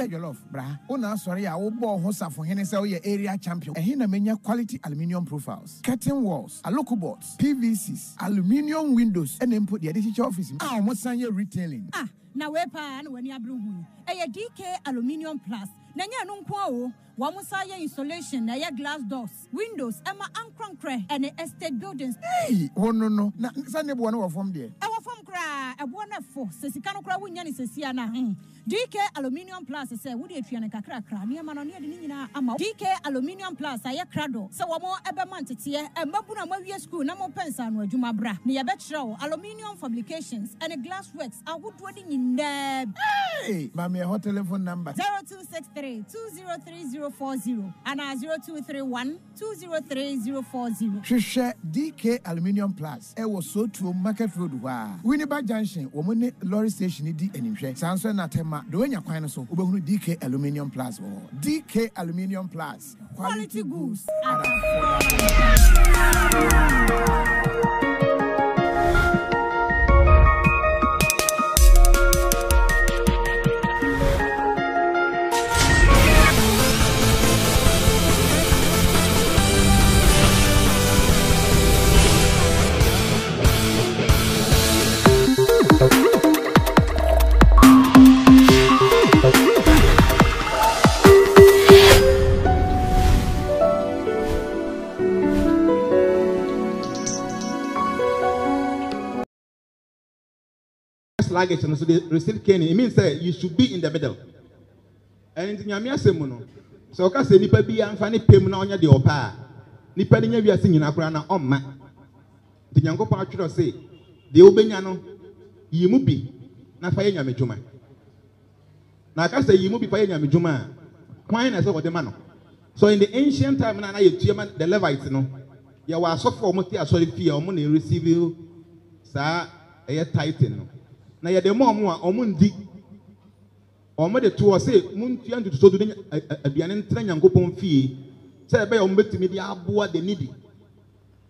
dk jollof bra. Wo na asɔre a wobɔɔ ho safohene sɛ woyɛ area champion. Ɛhe na menya quality aluminium profiles? Curtain walls aloko boards pvcs aluminium windows ɛne mpo deɛ de hyehyɛ office mu a ɔmo san yɛ retailing. Ah na wei paa na w'ani abere hu ɛyɛ dk aluminium plus na nyɛ no nko a o wɔn mo yɛ insulation na ɛyɛ glass doors windows ɛma ankorankorɛ ɛne estate buildings. Hey, wo no no na ne boɔ no wɔ fam deɛ ɛwɔ fam koraa ɛboɔ no ɛfo sɛ sika no koraa wonya ne sɛsia no a hmm. dk aluminium plus sɛ wode atua no kakrakra nneɛma no ne yɛde ne nyinaa ama. Dk aluminium plus ayɛ krado sɛ wɔn ɛbɛma nteteɛ ɛmmabu no a moawie school na mopɛ nsa no adwuma bra. Ne yɛbɛkyerɛ wo aluminium fabrications ɛne glass works ahodoɔ de nyinaa bi Hey, mame ɛhɔ telephone number 0263 203040 and 0231 203040. hwehwɛ dk aluminium plus. Ɛwɔ sotuo market road hɔ a winneba junction wɔ mu ne lorry station di animhwɛ saa nso na tema de woanya kwan no so wobɛhunu dk aluminium plus wɔ hɔ. Dk aluminium plus. Quality goods at at affordable luggage and so they receive caning it means that you should be in the middle. And nti nyame asɛm no sɛ ɔka sɛ nipa bi amfa ne pɛm na ɔnyɛ deɛ ɔpɛ a nipa no nya wiase nyinaa koraa na ɔmma. Nti nyankopɔn atwerɛ sɛ deɛ wobɛnya no yi mu bi na fa yɛ nyame dwuma. Na aka sɛ yi mu bi fa yɛ nyame dwuma kwan na ɛsɛ wɔde ma no. So in the ancient time na na yɛtua ma the levites no yɛwɔ asɔfo a wɔte asɔre fie a wɔn na receive saa ɛyɛ titan no na yɛde ma ɔmo a ɔmo ndi ɔmo de to hɔ sɛ muntua ntotoso do ne aduane ntena nyankopɔn fie. Sɛ ɛbɛyɛ ɔmo bɛtumi de aboa the needy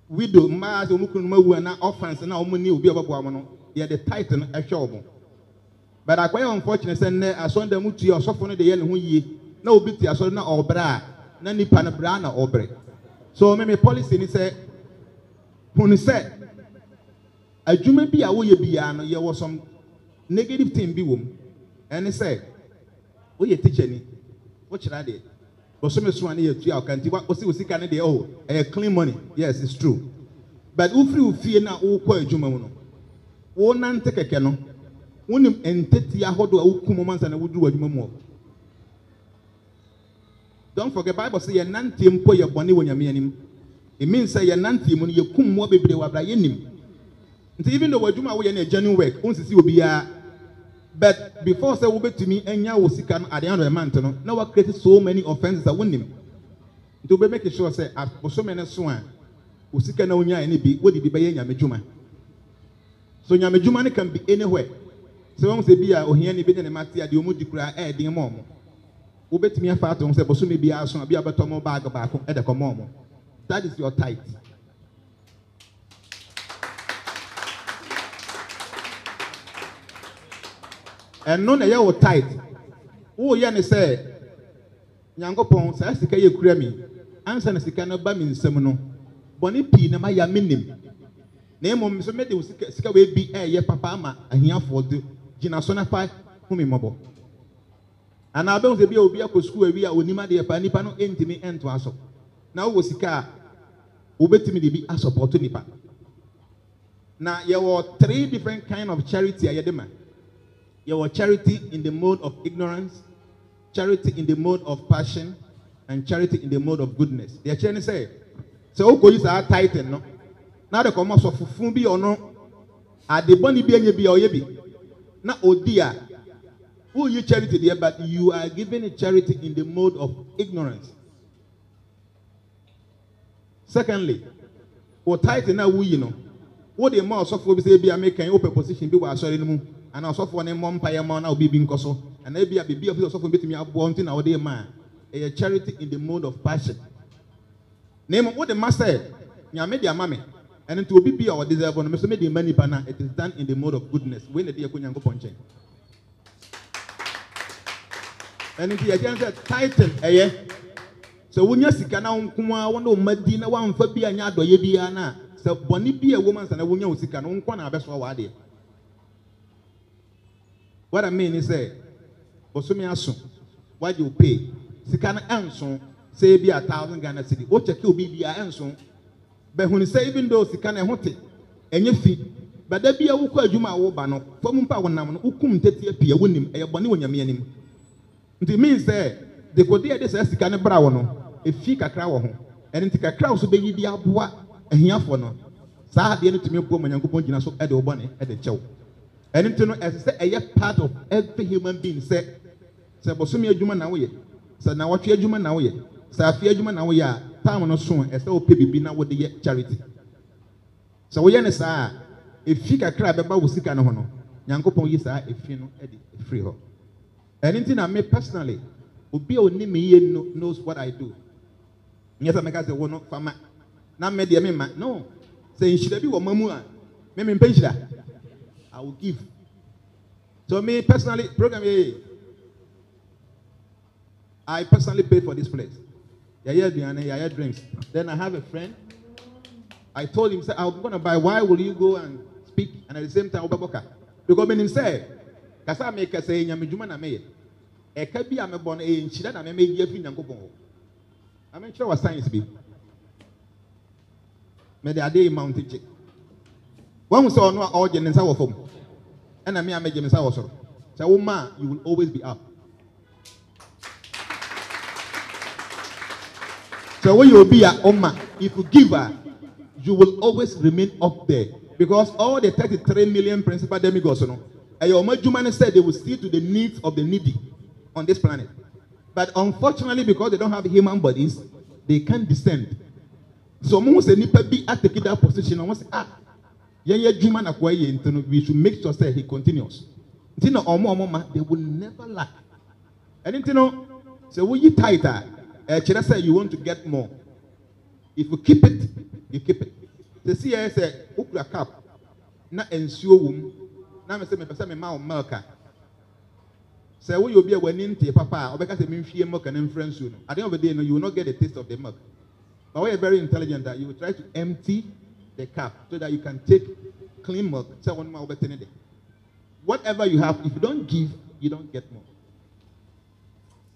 widow mmaa sɛ ɔmo kunu no awu na orphans na ɔmo ni obi a ɔbɛboa mo no yɛde title no ɛhwɛ ɔmo. But akɔyɛ unfortunate sɛ nnɛ asɔnda mu tua ɔsɔfo no de yɛ ne ho yie. Na obi te asɔre na ɔbrɛ a na nipa no brɛ na ɔbrɛ. So meme policy ni sɛ hunu sɛ adwuma bi a woyɛ biara no yɛwɔ some negative thing bi wɔ mu ɛne sɛ woyɛ teacher ni wokyerɛ adeɛ. Bɔsɔmɛ so a ne yɛ tua ɔka nti wa wosi wo sika ne deɛ oh ɛyɛ clean money. Yes it's true. But wofiri wo fie na wokɔ adwuma mu no wonante kɛkɛ no wonim ntete ahodoɔ a wokum ɔmo ansa na woduru w'adwuma mu hɔ don't forget bible sɛ yɛnante mpo yɛ bɔne wɔ nyame anim. It means sɛ yɛnante mu no yɛkum mmoa bebree wɔ abra yɛnim nti even though w'adwuma a woyɛ no yɛ genuine work wonsisi obiara but before sɛ wobɛtumi anya wo sika no end of the month no na woacreate so many offences a wonim. Nti wobɛ make sure sɛ abosome no so a wo sika na wonyaeɛ no bi wode bi bɛyɛ nyame dwuma so nyame dwuma no can be anywhere. Sɛ wɔn sɛ bi a ohiani bi de ne ma te a deɛ ɔmo di koraa ɛɛden ma ɔmo. Wobɛtumi afa ato ho sɛ bosome biara so a bi a bɛtɔ mo baage baako ɛde kɔma ɔmo. That is your tithe ɛno na ɛyɛ wo tithe woyɛ ne sɛ nyankopɔn saa sika yɛ kura mi ansa na sika no ba mi nsam no bɔne pii na ma ya me nim na mmom so mede wo sika sika wei bi ɛɛyɛ papa ama ahiafoɔ do gyina so na fa hu me mmɔbɔ. Anaa bɛhu sɛ bi a obi akɔ sukuu awi a onim adeɛ paa nipa no ntumi ntoa so na wowɔ sika a wobɛtumi de bi asɔpɔto nipa na yɛwɔ three different kind of charity a yɛde ma yɛwɔ charity in the mode of ignorance charity in the mode of passion and charity in the mode of goodness. Deɛ kyerɛ ne sɛ sɛ wokɔyi saa title no? Na de kɔma sɔfofo bi a ɔno ade bɔne bi anya bi a ɔyɛ bi na ɔdi a woyi charity deɛ but you are giving a charity in the mode of ignorance. Secondly wɔ title na woyi no wode ma ɔsɔfoɔ bi sɛ ebi a mekan open position asɔre no mu ana ɔsɔfoɔ ne mmɔ mpaeɛ ma na obi bi nkɔ so. Ana ebi a biribi a ɔsɔfoɔ betumi aboɔ nti na wɔde ma. A ɛyɛ charity in the mode of passion. Na emu wode ma sɛ nyame de ama me. Ɛno nti obi bi a ɔde zɛbɔ no mɛ so me de ma nipa na it is done in the mode of goodness. Wei na de yɛ kɔ nyankopɔn nkyɛn. Ɛno nti yɛkyɛn sɛ title ɛyɛ sɛ wonya sika na nko a wɔne wo mma di na woamfa bi anyɛ adɔyɛ biara no a sɛ bɔne bi a ɛwɔ mu ansa na wonya wo sika no nkɔ na abɛsoa w'adeɛ what i mean is sɛ bosome aso wagye wo pay? Sika no ɛnso sɛ ebi a thousand ghana cedi? Wokyɛke obi bia ɛnso bɛhunu sɛ even though sika no ɛho te ɛnyɛ fi. Bada bi a wokɔ adwuma a woba no fam mpa a wonam no wokum nteteɛ pii a wonim ɛyɛ bɔne wɔ nyame anim nti mean sɛ dekode a ɛde saa sika no bra wo no ɛfi kakra wɔ ho ɛno nti kakra wo so bɛyi de aboa ahiafoɔ no saa adeɛ no tumi boa ma nyankopɔn gyina so ɛde wo bɔne ɛde kyɛw ɛno nti no ɛsɛ sɛ ɛyɛ part of every human being sɛ sɛ bosome adwuma na woyɛ sɛ nawɔtwe adwuma na woyɛ sɛ afe adwuma na woyɛ a time no so ɛsɛ wopɛ biribi na wode yɛ charity. Sɛ woyɛ ne saa a efi kakra a bɛba wo sika no ho no nyankopɔn yi saa efi no ɛde efiri hɔ. Ɛno nti na me personally obi a onim yie no knows what i do. Nyɛ sɛ mɛka sɛ wo no fama na me deɛ me ma no. Sɛ nhyira bi wɔ ma mu a me me mpɛ nhyira i will give so me personally program yɛ i personally pay for this place yɛyɛ aduane yɛyɛ drinks then i have a friend I told him, I'm going to buy. Why will you go and speak? And at the same time, Obaboka. Because when him say, Kasa me kasa e nyame dwuma na me ye. E ka bi a me bɔ no e nhyira na me me yi afiri Nyankopɔn hɔ. Ame wa science bi. Me de ade mount gye. Wɔn sɛ ɔno a ɔgye ne nsa wɔ fam. Ɛna me a megye me nsa wɔ soro. Sɛ wo ma you will always be up. Sɛ woyɛ obi a ɔma if you give a you will always remain up there because all the 33 million principal demigods, you know, and your Majuman said they will see to the needs of the needy on this planet. But unfortunately, because they don't have human bodies, they can't descend. So when most nipa be at taking that position and say, ah, yeah, Juma na kwa ye, we should make sure that he continues. Tina omo omo ma, they will never lack. And you know, so when you tighter, uh, say you want to get more. If you keep it, you keep it. The I say, ukra cup, na nsuo wom, na me say me pese me ma o milk a. Say wo you be a wani ntie papa, obeka say me nhwie milk na mfra nsuo no. At the end of the no, you will not get the taste of the milk. But we are very intelligent that you will try to empty the cup so that you can take clean milk. Whatever you have, if you don't give, you don't get more.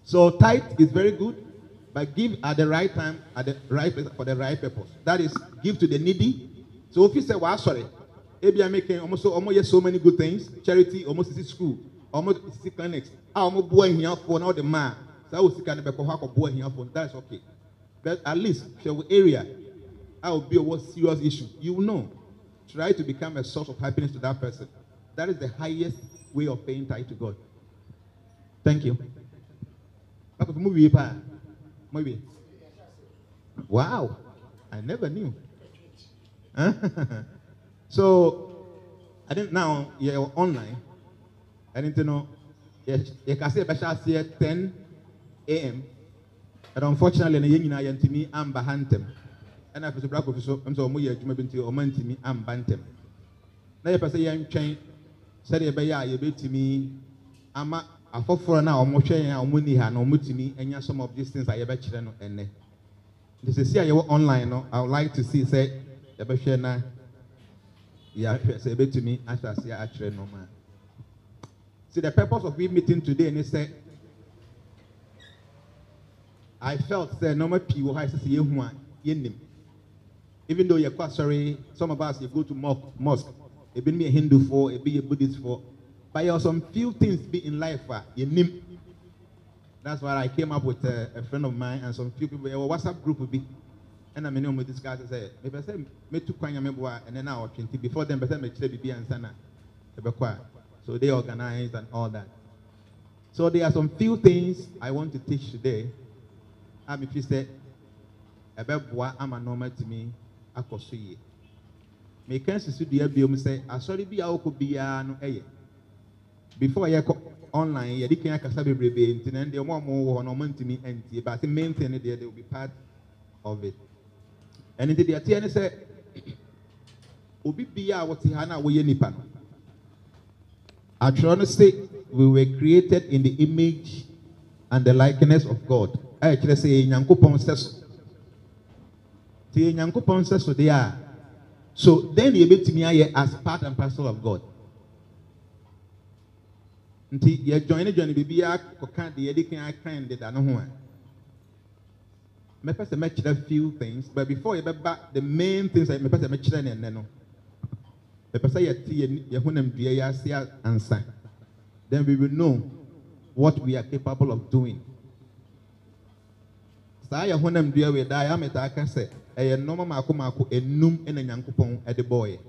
So tithe is very good. But give at the right time, at the right for the right purpose. That is, give to the needy. So if you say, well, sorry, I'm making almost so, almost so many good things, charity, almost is school, almost is clinics. I almost boy here for now the man. So I will see kind of a boy here for that's okay. But at least, show area, I will be a serious issue. You know. Try to become a source of happiness to that person. That is the highest way of paying tithe to God. Thank you. Wow. I never knew. so, I didn't now, you're online. I didn't know. You can see say special here 10 a.m. And unfortunately, I'm behind them. And I was a black officer, I'm so much, you may be to me, I'm bantam. Now, you say, I'm trained, said, you be a bit to me, I'm a afoforɔ no a wɔhwɛ yɛn a wɔn ni ha na wɔtumi anya some of these things a yɛbɛkyerɛ no ɛnɛ nti sisi a yɛwɔ online no i would like to see sɛ yɛbɛhwɛ na yɛahwɛ sɛ yɛbɛtumi ahyɛ ase akyerɛ nneɛma see the purpose of we meeting today ni sɛ i felt sɛ nneɛma pii wɔ ha sɛ yɛhu a yɛnim even though yɛkɔ asɔre some of us you go to mosque ebinom yɛ hindufoɔ a Buddhist for. But there are some few things be in life uh, you name. That's why I came up with a, a friend of mine and some few people. A WhatsApp group will be. And I mean, with this guy, I say, maybe I say, me too kwanya me boa, and then now twenty before them, but I me chile bibi and sana, so they organize and all that. So there are some few things I want to teach today. I'm if you say, ebe boa ama normal to me, akoso ye. Me kan sisu dua bi om say, asori bi a wokɔ biara no before yɛ kɔ online yɛde kan akasa bebrebe nti na deɛ ɔmo a ɔmo wɔ no ɔmo ntumi ntie main thing deɛ will be part of it. Ɛne nti deɛ teɛ ne sɛ obi bia a wɔte ha na wɔyɛ nipa no atwerɛ no we were created in the image and the likeness of God. Ɛyɛ kyerɛ sɛ yɛ nyankopɔn sɛ so then yɛbɛtumi ayɛ as part and parcel of God. Nti a few things but before the main things a mɛpɛ sɛ mɛkyerɛ ne ansa. Then we will know what we are capable of doing ɛyɛ nneɛma mako mako enum ɛna nyankopɔn ɛde bɔɔyɛ.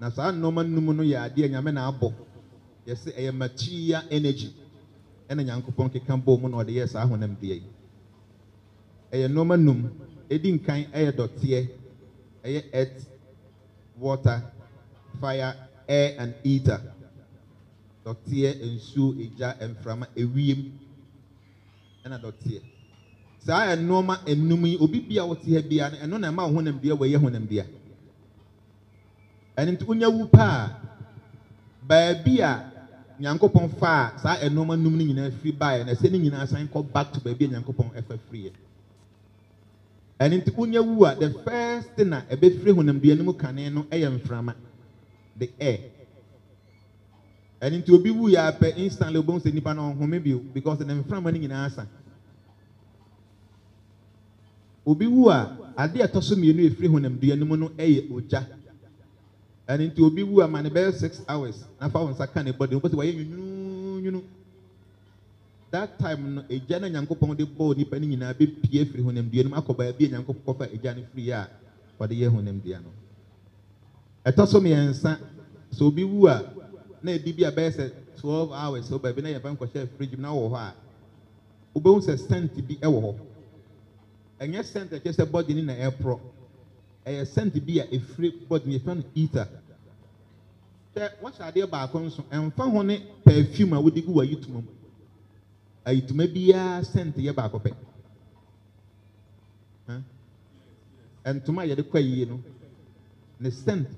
Na saa nneɛma num no yɛ adeɛ nyame na abɔ yɛsɛ ɛyɛ material energy. Ɛna nyankopɔn keka bɔɔ mu na ɔde yɛ saa honam dua yi. Ɛyɛ nneɛma num edi nkan ɛyɛ dɔteɛ. Ɛyɛ earth water fire air and ether. Dɔteɛ nsuo egya mframa ewiem. Ɛna dɔteɛ. Saa nneɛma enum yi obi bia wɔte ha bia no ɛno na ɛma wo honam dua wɔyɛ honam dua ɛno nti wonya wu paa baabi a nyankopɔn faa saa nneɛma num no nyinaa firi baeɛ na ɛsɛ ne nyinaa san kɔ back to baabi a nyankopɔn ɛfa firiɛ ɛno nti wonya wu a the first thing a ɛbɛfiri honam dua no mu kane no ɛyɛ mframa the air. Ɛno nti obi wu yɛ apɛ instantly obɛhu sɛ nipa no ɔhome bio because ne mframa no nyinaa asa obi wu a ade a ɛtɔ so mmienu efiri honam dua no mu no ɛyɛ ogya. Ɛno nti obi wu a ma ne bɛyɛ six hours nafa wɔn nsa ka ne bɔde wɔn sɛ wɔyɛ nwununwunu that time no egya na nyankopɔn de bɔɔ nipa no nyinaa bɛpie firi honam dua no mu akɔ baabi a nyankopɔn kɔfa egya no firi a wɔde yɛ honam dua no. Ɛtɔ so mmiɛnsa sɛ obi wu a na edi bi a bɛyɛ sɛ twelve hours so baabi na yɛ fɛn kɔhyɛ fridge mu na wɔ hɔ a wobɛhu sɛ scent bi ɛwɔ hɔ ɛnyɛ scent a kyerɛ sɛ body ni na ɛporɔ ɛyɛ scent bi a efiri body ni yɛfɛ no ether. Sɛ wɔhyɛ adeɛ baako nso ɛnfa ho ne perfume a wɔde gu wɔ ayituma mu. Ayituma biara scent yɛ baako pɛ. Ntoma a yɛde kɔ yie no ne scent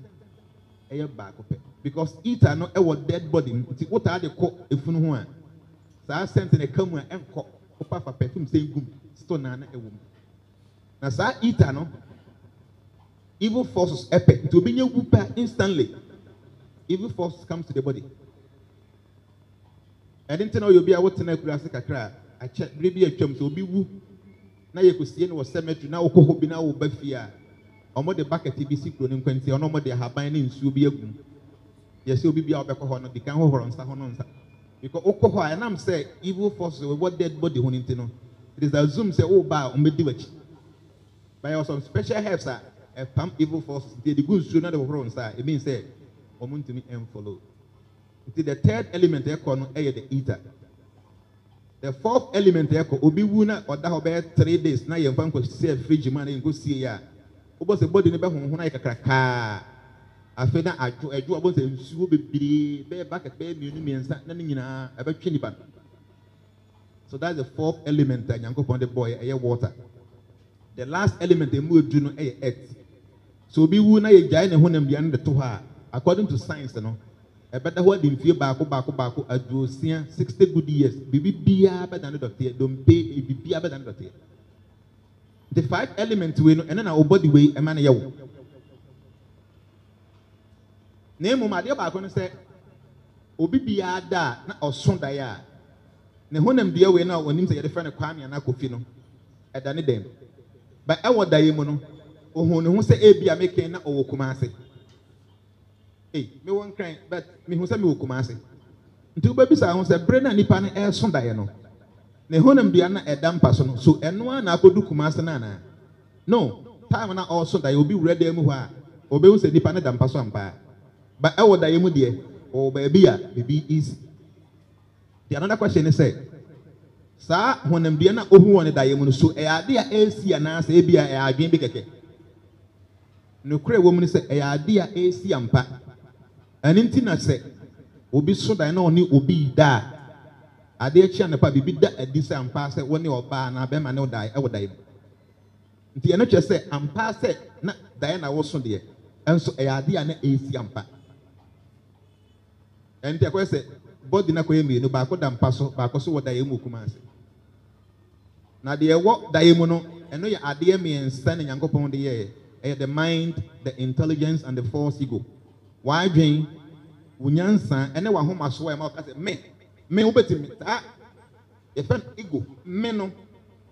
ɛyɛ baako pɛ. Because ether no ɛwɔ dead body mu. Nti wotaa de kɔ efunu ho a saa scent na ɛka mu a ɛnkɔ. Wopa fa perfume sɛ egum store naa na ɛwɔ mu na saa ether no evil forces ɛpɛ nti obi nye wu pa instantly. Evil forces comes to the body. Ɛde nti na ɔyɛ obi a wotena akura ase kakra a akyɛ bere bi atwam sɛ obi wu. Na yɛ kosie no wɔ cemetery na wokɔ hɔ bi na wɔba fie a wɔn de bucket bi si kuro ne nkwanti ɔno wɔn de ahaban ne nsuo bi agum yɛsɛ obi bi a ɔbɛkɔ hɔ no di kan hohoro nsa ho no nsa. Because wokɔ hɔ a ɛnam sɛ evil forces wɔwɔ dead body ho ne ti no it is assumed sɛ woba a wɔn bɛdi w'akyi yɛ wɔ some special herbs a ɛpam evil forces. Nti yɛde gu nsuo na de hohoro it means sɛ wɔn ntumi ɛnfollow nti the third element ɛkɔ no the ether the fourth element ɛkɔ obi wu na ɔda hɔ three days na yɛn fa nkɔ sie fridge mu a na yɛn nkɔ sie yɛ a. Wobɔ sɛ body no bɛhohoro ayɛ kakrakaa. Afei na adwo adwo a bucket bɛyɛ mmienu so that's the fourth element a nyankopɔn de bɔɔ ɛyɛ water the last element emu edu no ɛyɛ earth so obi wu na yɛgyae ne honam dua no de to hɔ a according to science no ɛbɛda hɔ adi mfie baako baako baako aduosia sixty good years. Biribi biara bɛda ne dɔteɛ. Dompe ebi biara bɛda ne dɔteɛ. The five element wei no ɛno na o body wei ɛma no yɛ wo na emu adeɛ baako no sɛ obi biara da a na ɔso daeɛ a ne honam dua wei no a onim sɛ yɛde fɛ no kwame anaa kofi no ɛda ne dɛm ba ɛwɔ daeɛ mu no ohun ne ho sɛ ebi a meke na ɔwɔ kumase. Ee mewɔ nkran but mehu sɛ mewɔ kumase. Nti wobɛbisa ho sɛ bere na nipa no ɛso daeɛ no ne honam dua na ɛda mpa so no so ɛno ara na akɔdu kumase no anaa? No time na ɔso daeɛ obi wura dan mu hɔ a obɛhu sɛ nipa no da mpa so ampa ba ɛwɔ daeɛ mu deɛ ɔwɔ baabi a biribi easy. The another question ne sɛ saa honam dua na ohu wɔ ne daeɛ mu no so ɛyɛ ade a ɛresi anaasɛ ebi a ɛyɛ adwene bi kɛkɛ. Nokora ɛwɔ mu no sɛ ɛyɛ ade a ɛresi ampa. Ɛno nti na sɛ obi so daeɛ na ɔne obi da adeɛ akyi anapa biribi da adi sɛ ampa sɛ wɔne ɔbaa na bɛrima ne daeɛ ɛwɔ daeɛ mu. Nti ɛno kyerɛ sɛ ampa sɛ na daeɛ na wɔso deɛ ɛnso ɛyɛ ade a na ɛresi ampa. Ɛnti ɛkɔyɛ sɛ body na kɔyɛ mmienu baako da mpa so baako so wɔ daeɛ mu okuma ase na deɛ ɛwɔ daeɛ mu no ɛno yɛ adeɛ mmiɛnsa na nyankopɔn de yɛɛ. Ɛyɛ the mind the intelligence and the false ego. Wadwen wo nyansa ɛne w'ahomasoɔ ɛma ɔka sɛ me me wobɛtumi saa yɛfɛ no ego me no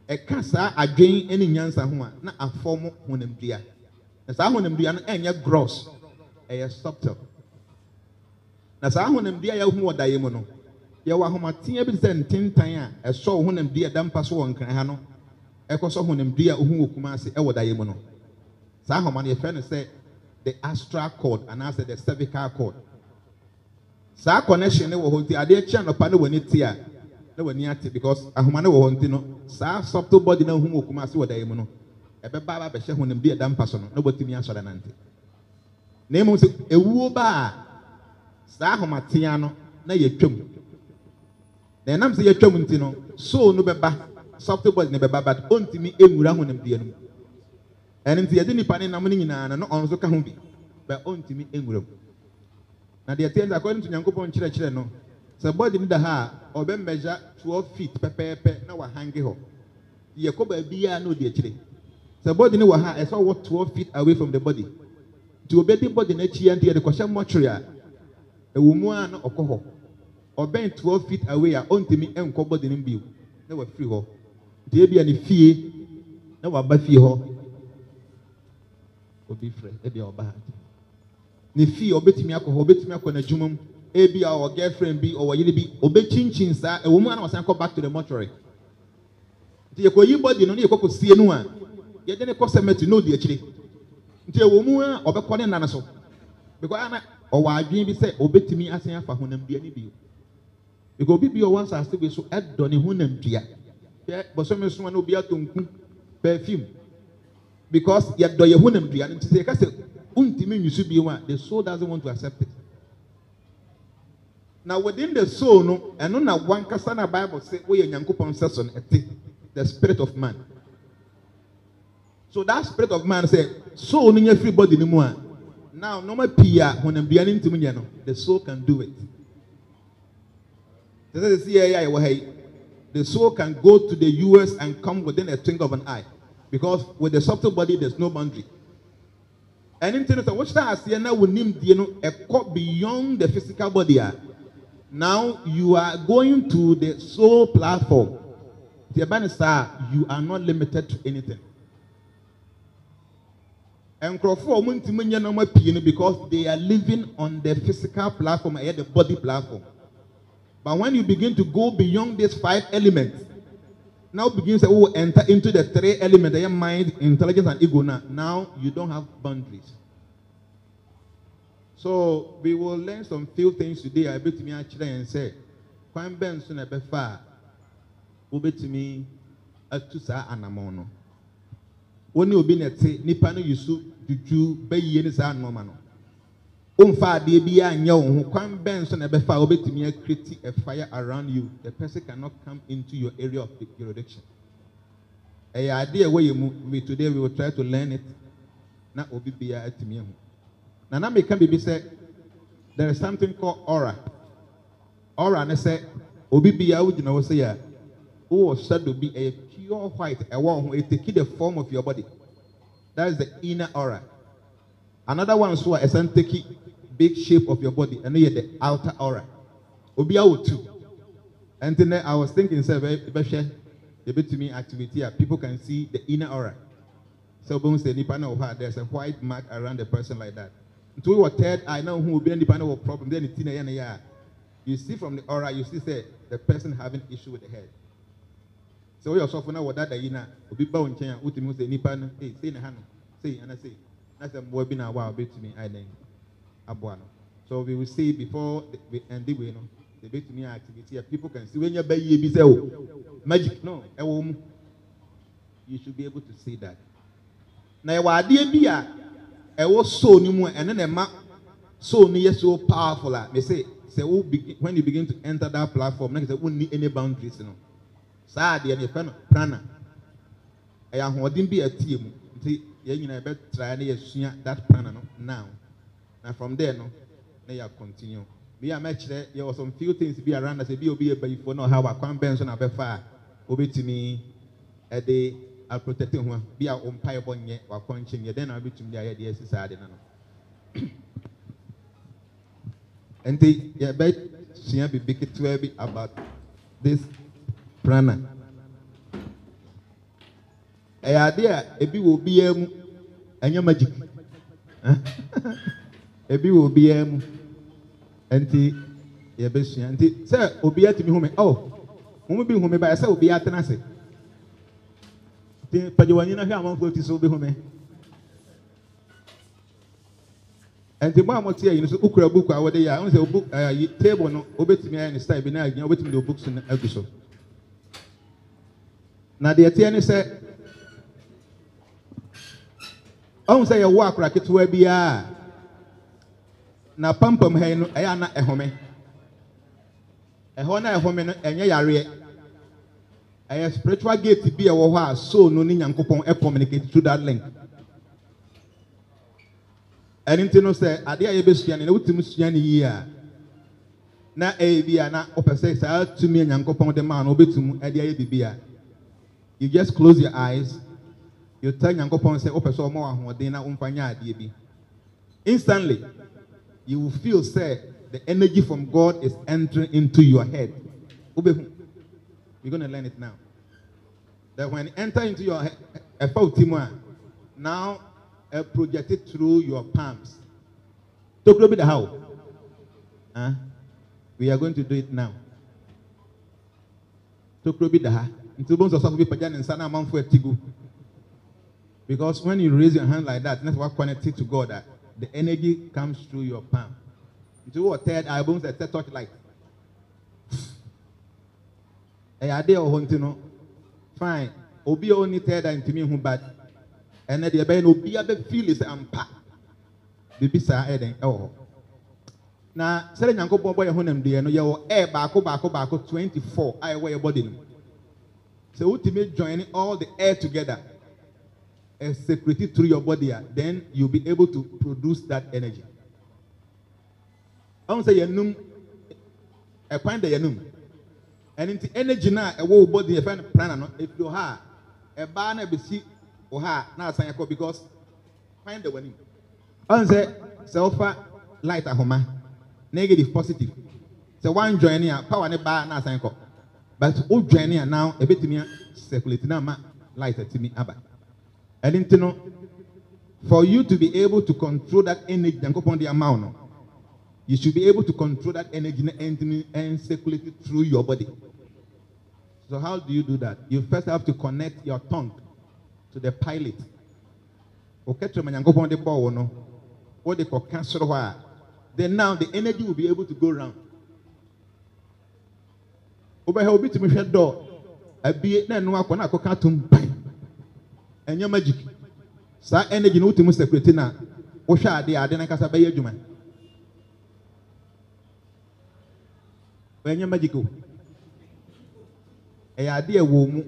ɛka saa adwen ne nyansa ho a na afɔm honamdua. Na saa honamdua no ɛnyɛ gross ɛyɛ subtle. Na saa honamdua a yɛahu wɔ daeɛ mu no yɛwɔ ahomateɛ bi sɛ ntentan a ɛsɔ honamdua da mpa so wɔ nkran ha no ɛkɔ sɔ a ohu wɔ kuma ase ɛwɔ daeɛ mu no. Saa ahoma no yɛfrɛ no sɛ the astral cord anaasɛ the cervical cord. Saa connection no wɔ hɔ nti adeɛ kyi anɔpa no wɔ ne ti a na wɔ ani ate because ahoma no wɔ hɔ nti no saa subtle body no ohu wɔ kuma ase wɔ daeɛ mu no ɛbɛba aba bɛhyɛ honamdua da mpa so no na wɔatumi asɔre nante na mmom sɛ ewuo ba a saa ahomatea no na yɛtwam na ɛnam sɛ yɛtwam nti no soul no bɛba soft body no bɛba but ɔntumi nwura honamdua no mu. Ɛno nti yɛde nipa ne nam no nyinaa no na ɔno nso ka ho bi but ɔntumi nwura mu. Na deɛ tiɛ nti according to nyankopɔn kyerɛkyerɛ no sɛ body no da ha a ɔbɛmmɛgya twelve feet pɛpɛɛpɛ na wahange hɔ. Yɛkɔ baabiara na ɔdi akyire. Sɛ body no wɔ ha ɛsɛ ɔwɔ twelve feet away from the body. Nti obɛdi body n'akyi ya nti yɛde kɔhyɛ mɔtwere a ɛwɔ mu a na ɔkɔ hɔ ɔbɛn twelve feet away a ɔntumi nkɔ body no bio na wafiri hɔ nti ebi a ne fie. Na waba fie hɔ obi frɛ ebi a ɔba ha ne fie ɔbɛtumi akɔ hɔ ɔbɛtumi akɔ n'adwuma mu. Ebi a ɔwɔ girlfriend bi ɔwɔ yere bi ɔbɛkyinkyin saa ɛwɔ mu a na wasan kɔ back to the mortuary. Nti yɛkɔyi body no ne yɛkɔ kɔ sie no a yɛde ne kɔ cemetery na odi akyire. Nti ɛwɔ mu a ɔbɛkɔ ne nane so. Because ana ɔwɔ adwene bi sɛ ɔbɛtumi asan afa honamdua ne bio because obi bi ɔwɔ asase bi so ɛdɔ ne honamdua yɛ bɔsɔmi soma na obi atɔ perfume. Because yɛdɔ yɛ honamdua no nti sɛ yɛka sɛ ntumi nyusu bi mu the soul doesn't want to accept it. Na within the soul no ɛno na wankasa na bible sɛ woyɛ nyankopɔn sɛ so no ɛte the spirit of man. So that spirit of man sɛ soul no nya firi body no mu now nneɛma pii a honamdua no ntumi nyɛ no the soul can do it a yɛwɔ ha yi the soul can go to the US and come within a twinkle of an eye. Because with the subtle body there's no boundary. Ɛne nti no sɛ wohyɛ aseɛ na wo nimdie no ɛkɔ beyond the physical body ah. now you are going to the soul platform. Ne saa you are not limited to anything. A no because they are living on the physical platform the body platform but when you begin to go beyond these five elements now begin say oh enter into the three elements ɛyɛ mind intelligence and ego now now you don't have boundaries. So we will learn some few things today. I a ebetumi akyerɛ yɛn sɛ kwan bɛn so na ɛbɛfa a wobɛtumi atu saa anamɔ no. Wɔn ne obi na ɛte nipa no yi womfa adeɛ bi anyɛ wo ho. Kwan bɛn so na ɛbɛfa a wobɛtumi a fire around you. The person cannot come into your area of jurisdiction. Ɛyɛ adeɛ ɛwɔ mu. We today we will try to learn it. Na obi biara atumi ahu. Na na meka biribi sɛ there is something called aura. Aura ne sɛ obi biara wogyina hɔ sɛ yɛ a wowɔ shadow bi ɛyɛ pure white ɛwɔ ho. It take the form of your body. That is the inner aura. Another one nso a ɛsan take big shape of your body ɛno yɛ the outer aura obi awo two ɛnti nɛ i was thinking sɛ bɛhwɛ yɛbɛtumi activity people can see the inner aura sɛ wobɛhu sɛ nipa no wɔ there's a white mark around the person like that nti wowɔ third eye na wohu obi a nipa no wɔ problem then ti na ɛyɛ you see from the aura you see say the person having issue with the head sɛ woyɛ ɔsɔfo na wɔdada yi na obi ba wo nkyɛn a wotumi hu sɛ nipa no ei sei ne ha no sei ana sei na sɛ mboa bi na awa a wobɛtumi aboa so we will see before the- we end the way no the bɛtumi activity a people can see wenya bɛyie bi sɛ o magic no ɛwɔ mu you should be able to see that. Na ɛwɔ adeɛ bi a ɛwɔ soul no mu a ɛno na ɛma soul no yɛ so powerful a. Me say sɛ when you begin to enter that platform na sɛ wonni any boundaries no saa adeɛ no yɛfɛ no prana. Ɛyɛ ahoɔden bi a ɛtie mu. Nti yɛn nyinaa yɛbɛtra ne yɛsua that prana no now na from there no na yɛ continue. Bi a mɛkyerɛ yɛ wɔ some few things bi around us ebi obi bayifo na ɔha wakwan bɛn so na abɛfa a obetumi ɛde aprotect ho a bi a ɔmpa ɛbɔ nyɛ wakɔnkyɛn yɛ dɛn na obetumi de ayɛ deɛ ɛsi saa de na no. Nti yɛbɛsua bibi ketewa bi about this prana ɛyɛ adeɛ a ebi wɔ obiara mu magic ebi wɔ obiara mu? Nti yɛbɛsua nti sɛ obiara tumi home oh wɔn bi home ba ɛsɛ obiara tena ase. Nti pagyawanyi na hwɛ amanfoɔ ti so obi home nti mo a mo te ayi no so okura book? A wɔde yɛ a wɔn sɛ book ɛɛ table no obetumi ayɛ ne style bi na agyina obetumi de o books no agu so. Na deɛ teɛ ne sɛ ɔhun sɛ yɛwɔ akora ketewa biara na pampam ha no ɛyɛ ana ɛhome? Ɛhɔ na ɛhome no ɛnyɛ yareɛ. Ɛyɛ spiritual gate bi ɛwɔ hɔ a soul no ne nyankopɔn ɛcommunicate through that link ɛne nti no sɛ adeɛ a yɛbɛsua no na wotumi sua no yie a na ɛyɛ bi a na wopɛ sɛ saa tumi a nyankopɔn de maa no wobɛtumi ɛde ayɛ biribi a you just close your eyes you tell nyankopɔn sɛ wopɛ sɛ ɔma wɔ ahoɔden na womfa nyɛ adeɛ bi. Instantly you will feel say the energy from God is entering into your head. You're going to learn it now. That when enter into your head now it through your palms. Tokuro bi da ha o huh? we are going to do it now. Gu because when you raise your hand like that na sɛ connect it to God the energy comes through your palm. Nti wɔ third eye nsɔ ɛsɛ touch light. Ɛyɛ adeɛ wɔ hɔ nti no fine. Obi a ɔni third eye ntumi hu bad ɛnɛ deɛ ɛbɛyɛ no obi abɛ feel sɛ ampa. Bibi saa ɛyɛ dɛn? Ɛwɔ hɔ. Na sɛdeɛ nyankopɔn bɔ yɛ ho nam deɛ no yɛwɔ air baako baako baako twenty four a ɛwɔ yɛ body no sɛ wotumi join all the air together and secrete it through your body a then you be able to produce that energy. Ɔn sɛ yɛnum ɛkwan da yɛnum ɛne nti energy na ɛwɔ wo body yɛfɛ no prana no efiri hɔ a ɛbaa na ebesi wɔ ha a na asan akɔ because kwan da w'anim ɔn sɛ sɛ wofa light ahoma negative positive. Sɛ one join a power ne baa na asan kɔ but o join a now ebetumi circulate na ama light atumi aba ɛne nti no for you to be able to control that energy nyankopɔn de ama wo no you should be able to control that energy na entimi and circulate it through your body. So how do you do that? You first have to connect your tongue to the palate. Okɛtɛ ma nyankopɔn de bɔɔ wo no wode kɔka soro hɔ a then now the energy will be able to go round. Wobɛhɛ obi tumi hwɛ dɔ abie na ɛno akɔ na akɔka to mpan ɛnyɛ magic. Saa energy no wotumi security na wohwɛ adeɛ ade no nkasa bɛyɛ adwuma. Ɛnyɛ magic o. Ɛyɛ adeɛ wɔ mu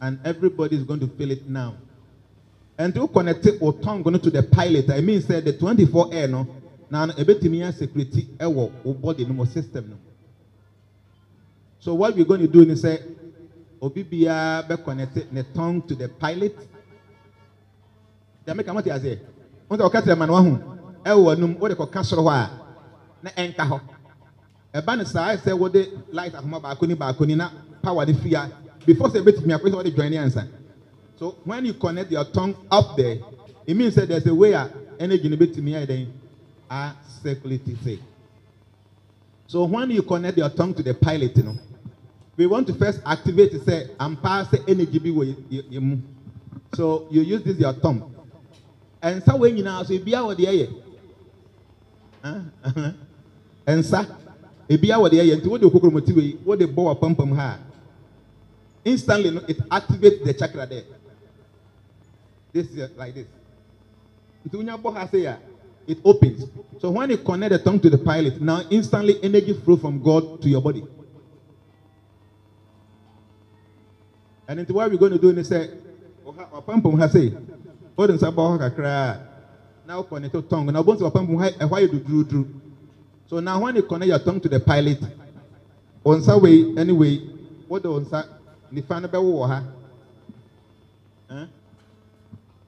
and everybody is going to feel it now. And to connect o tongue no to the pilot i mean say the twenty-four air no na ebetumi ya security ɛwɔ o body no mo system no. So what we to do is say obi biara bɛ connect ne tongue to the pilot jamaica mo ti ase wọn sɛ ɔka kyerɛ ma no wahu. Ɛwɔ num o de kɔ ka soro hɔ a na ɛnka hɔ ɛba ne saa ɛsɛ wɔde light ahoma baako ni baako ni na power de fia. Before say ebetumi akɔ sɛ wɔde join ne ansa. So when you connect your tongue up there, it means that there's a way a energy in bit me then a circulate say. So when you connect your tongue to the pilot, you know, we want to first activate say and pass the energy be where you So you use this your thumb. And so when you know so be out the air. And sa ebi awɔ de ɛyɛ nti wo de okokoro moti wei wo de bɔ wɔ pampam ha instantly no, it activates the chakra there this is like this. Nti when you ha say it opens. So when you connect the tongue to the palate, now instantly energy flow from God to your body. And into what we're going to do is say, "Wapampum ha sabo kakra." Now connect to you do drew drew. So now when you connect your tongue to the palate, on some way, anyway, what the on sa, nifa no bɛwo wɔ ha. Huh?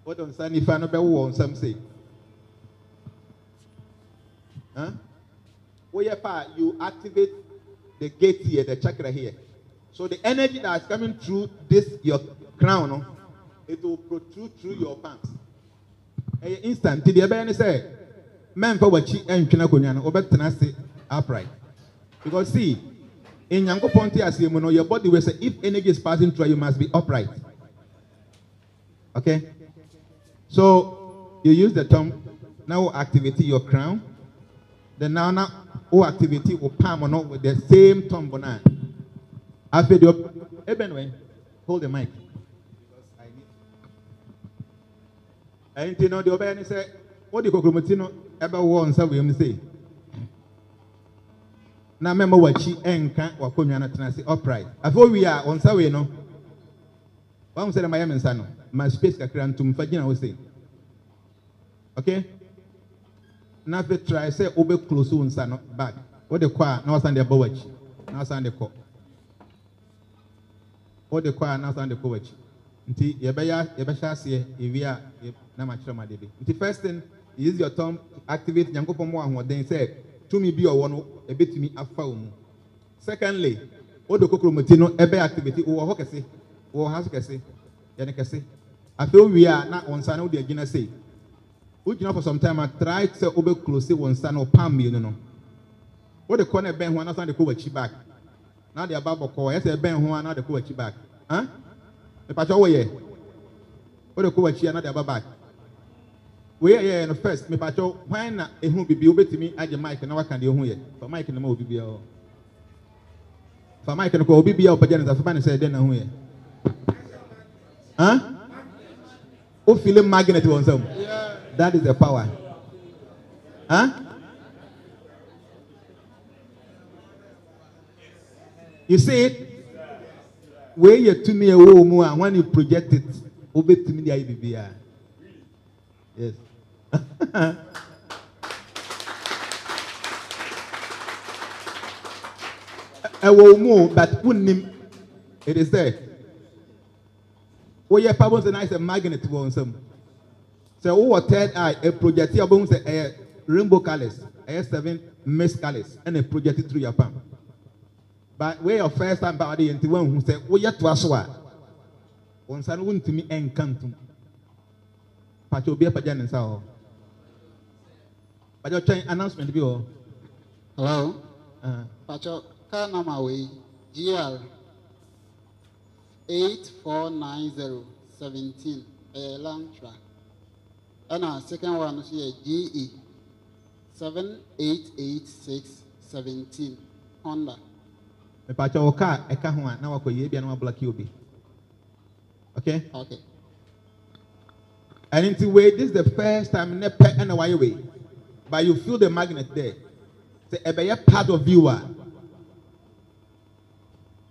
What on sa nifa no bɛwo wɔ nsam say. Huh? Woyɛ pa, you activate the gate here, the chakra here. So the energy that is coming through this your crown, no, it will protrude through your pants. Ɛyɛ instant. Ti deɛ ɛbɛyɛ ne sɛ, mɛnfa w'akyi ɛntwene akonnwa no, wobɛtena ase upright. Because see, in Nyankopɔn te aseɛ mu no, your body will say, if energy is passing through, you must be upright. Okay? So you use the thumb, now activate your crown. Then now now who activate your palm not with the same thumb now. After Eben way, hold the mic. And you know the obey say, what do you call no ebe wo nsa we mu say. Na mema wachi enka wakonwa na tena se upright. Afo wi a onsa we no. Wa mu say na mayem nsa no. Ma space kakra ntum fa gina wo say. Okay? na afei try sɛ wobɛ close wo nsa no back wode kɔ a na wasan de ɛbɔ w'akyi na wasan de kɔ wode kɔ a na wasan de kɔ w'akyi nti yɛbɛyɛ yɛbɛhyɛ aseɛ ewie a na ma kyerɛ ma de bi. Nti first thing use your thumb to activate nyankopɔn mu ahoɔden sɛ tumi bi ɔwɔ no ebetumi afa wɔn secondly wode kokoromoti no ɛbɛ activate wɔ hɔ kɛse wɔ ha so kɛse yɛne kɛse. Afei owie a na wɔn nsa no wogyina for some time a try sɛ wobɛ close wɔn no palm mmienu no. Wode kɔ na ɛbɛn ho na san de kɔ w'akyi back. Na de aba bɔkɔɔ ɛsɛ ɛbɛn ho na de kɔ back. Huh? Mepakyɛ wɔyɛ wode kɔ w'akyi a na de aba back wei yɛ no first mepakyɛ hwan na ehu bibi wobɛtumi agye mic na waka deɛ ehu yɛ fa mic no ma obi biara hɔ fa mic no kɔ obi biara ɔpɛgya ne nsa fa ne sɛ ɛdɛn na ho yɛ huh? wofile magnet wɔ nsam. That is the power. Huh? you see it wei yɛ tumi a ɛwɔ mu a when you project it. Wobɛtumi de ayɛ biribiara yes. Ɛwɔ mu o but wonnim it is there. Woyɛ pabon sɛ na ayɛ sɛ magnet wɔ nsam. Sɛ wowɔ third eye ɛprojecti a wobɛhu sɛ ɛyɛ rainbow colours ɛyɛ seven mixed colours ɛna ɛprojecti through your palm but wey your first time ɔde yɛ nti woahu sɛ woyɛ toa so a wɔn nsa no wontumi ɛnka ntom pakyɛ obi apagya ne nsa hɔ pakyɛ ɔtwɛn announcement bi wɔ Hello. Uh, Pacho, car number way GR eight four nine zero seventeen. Elantra. And our second one is here GE seven eight eight six seventeen. Honda. Mepakyɛ wɔ kaa ɛka ho a na wakɔ yie bia na wablaki obi okay Okay. And until wait, this is the first time ne pɛ ɛna wayɛ wei. But you feel the magnet there. Say ɛbɛyɛ part of you a.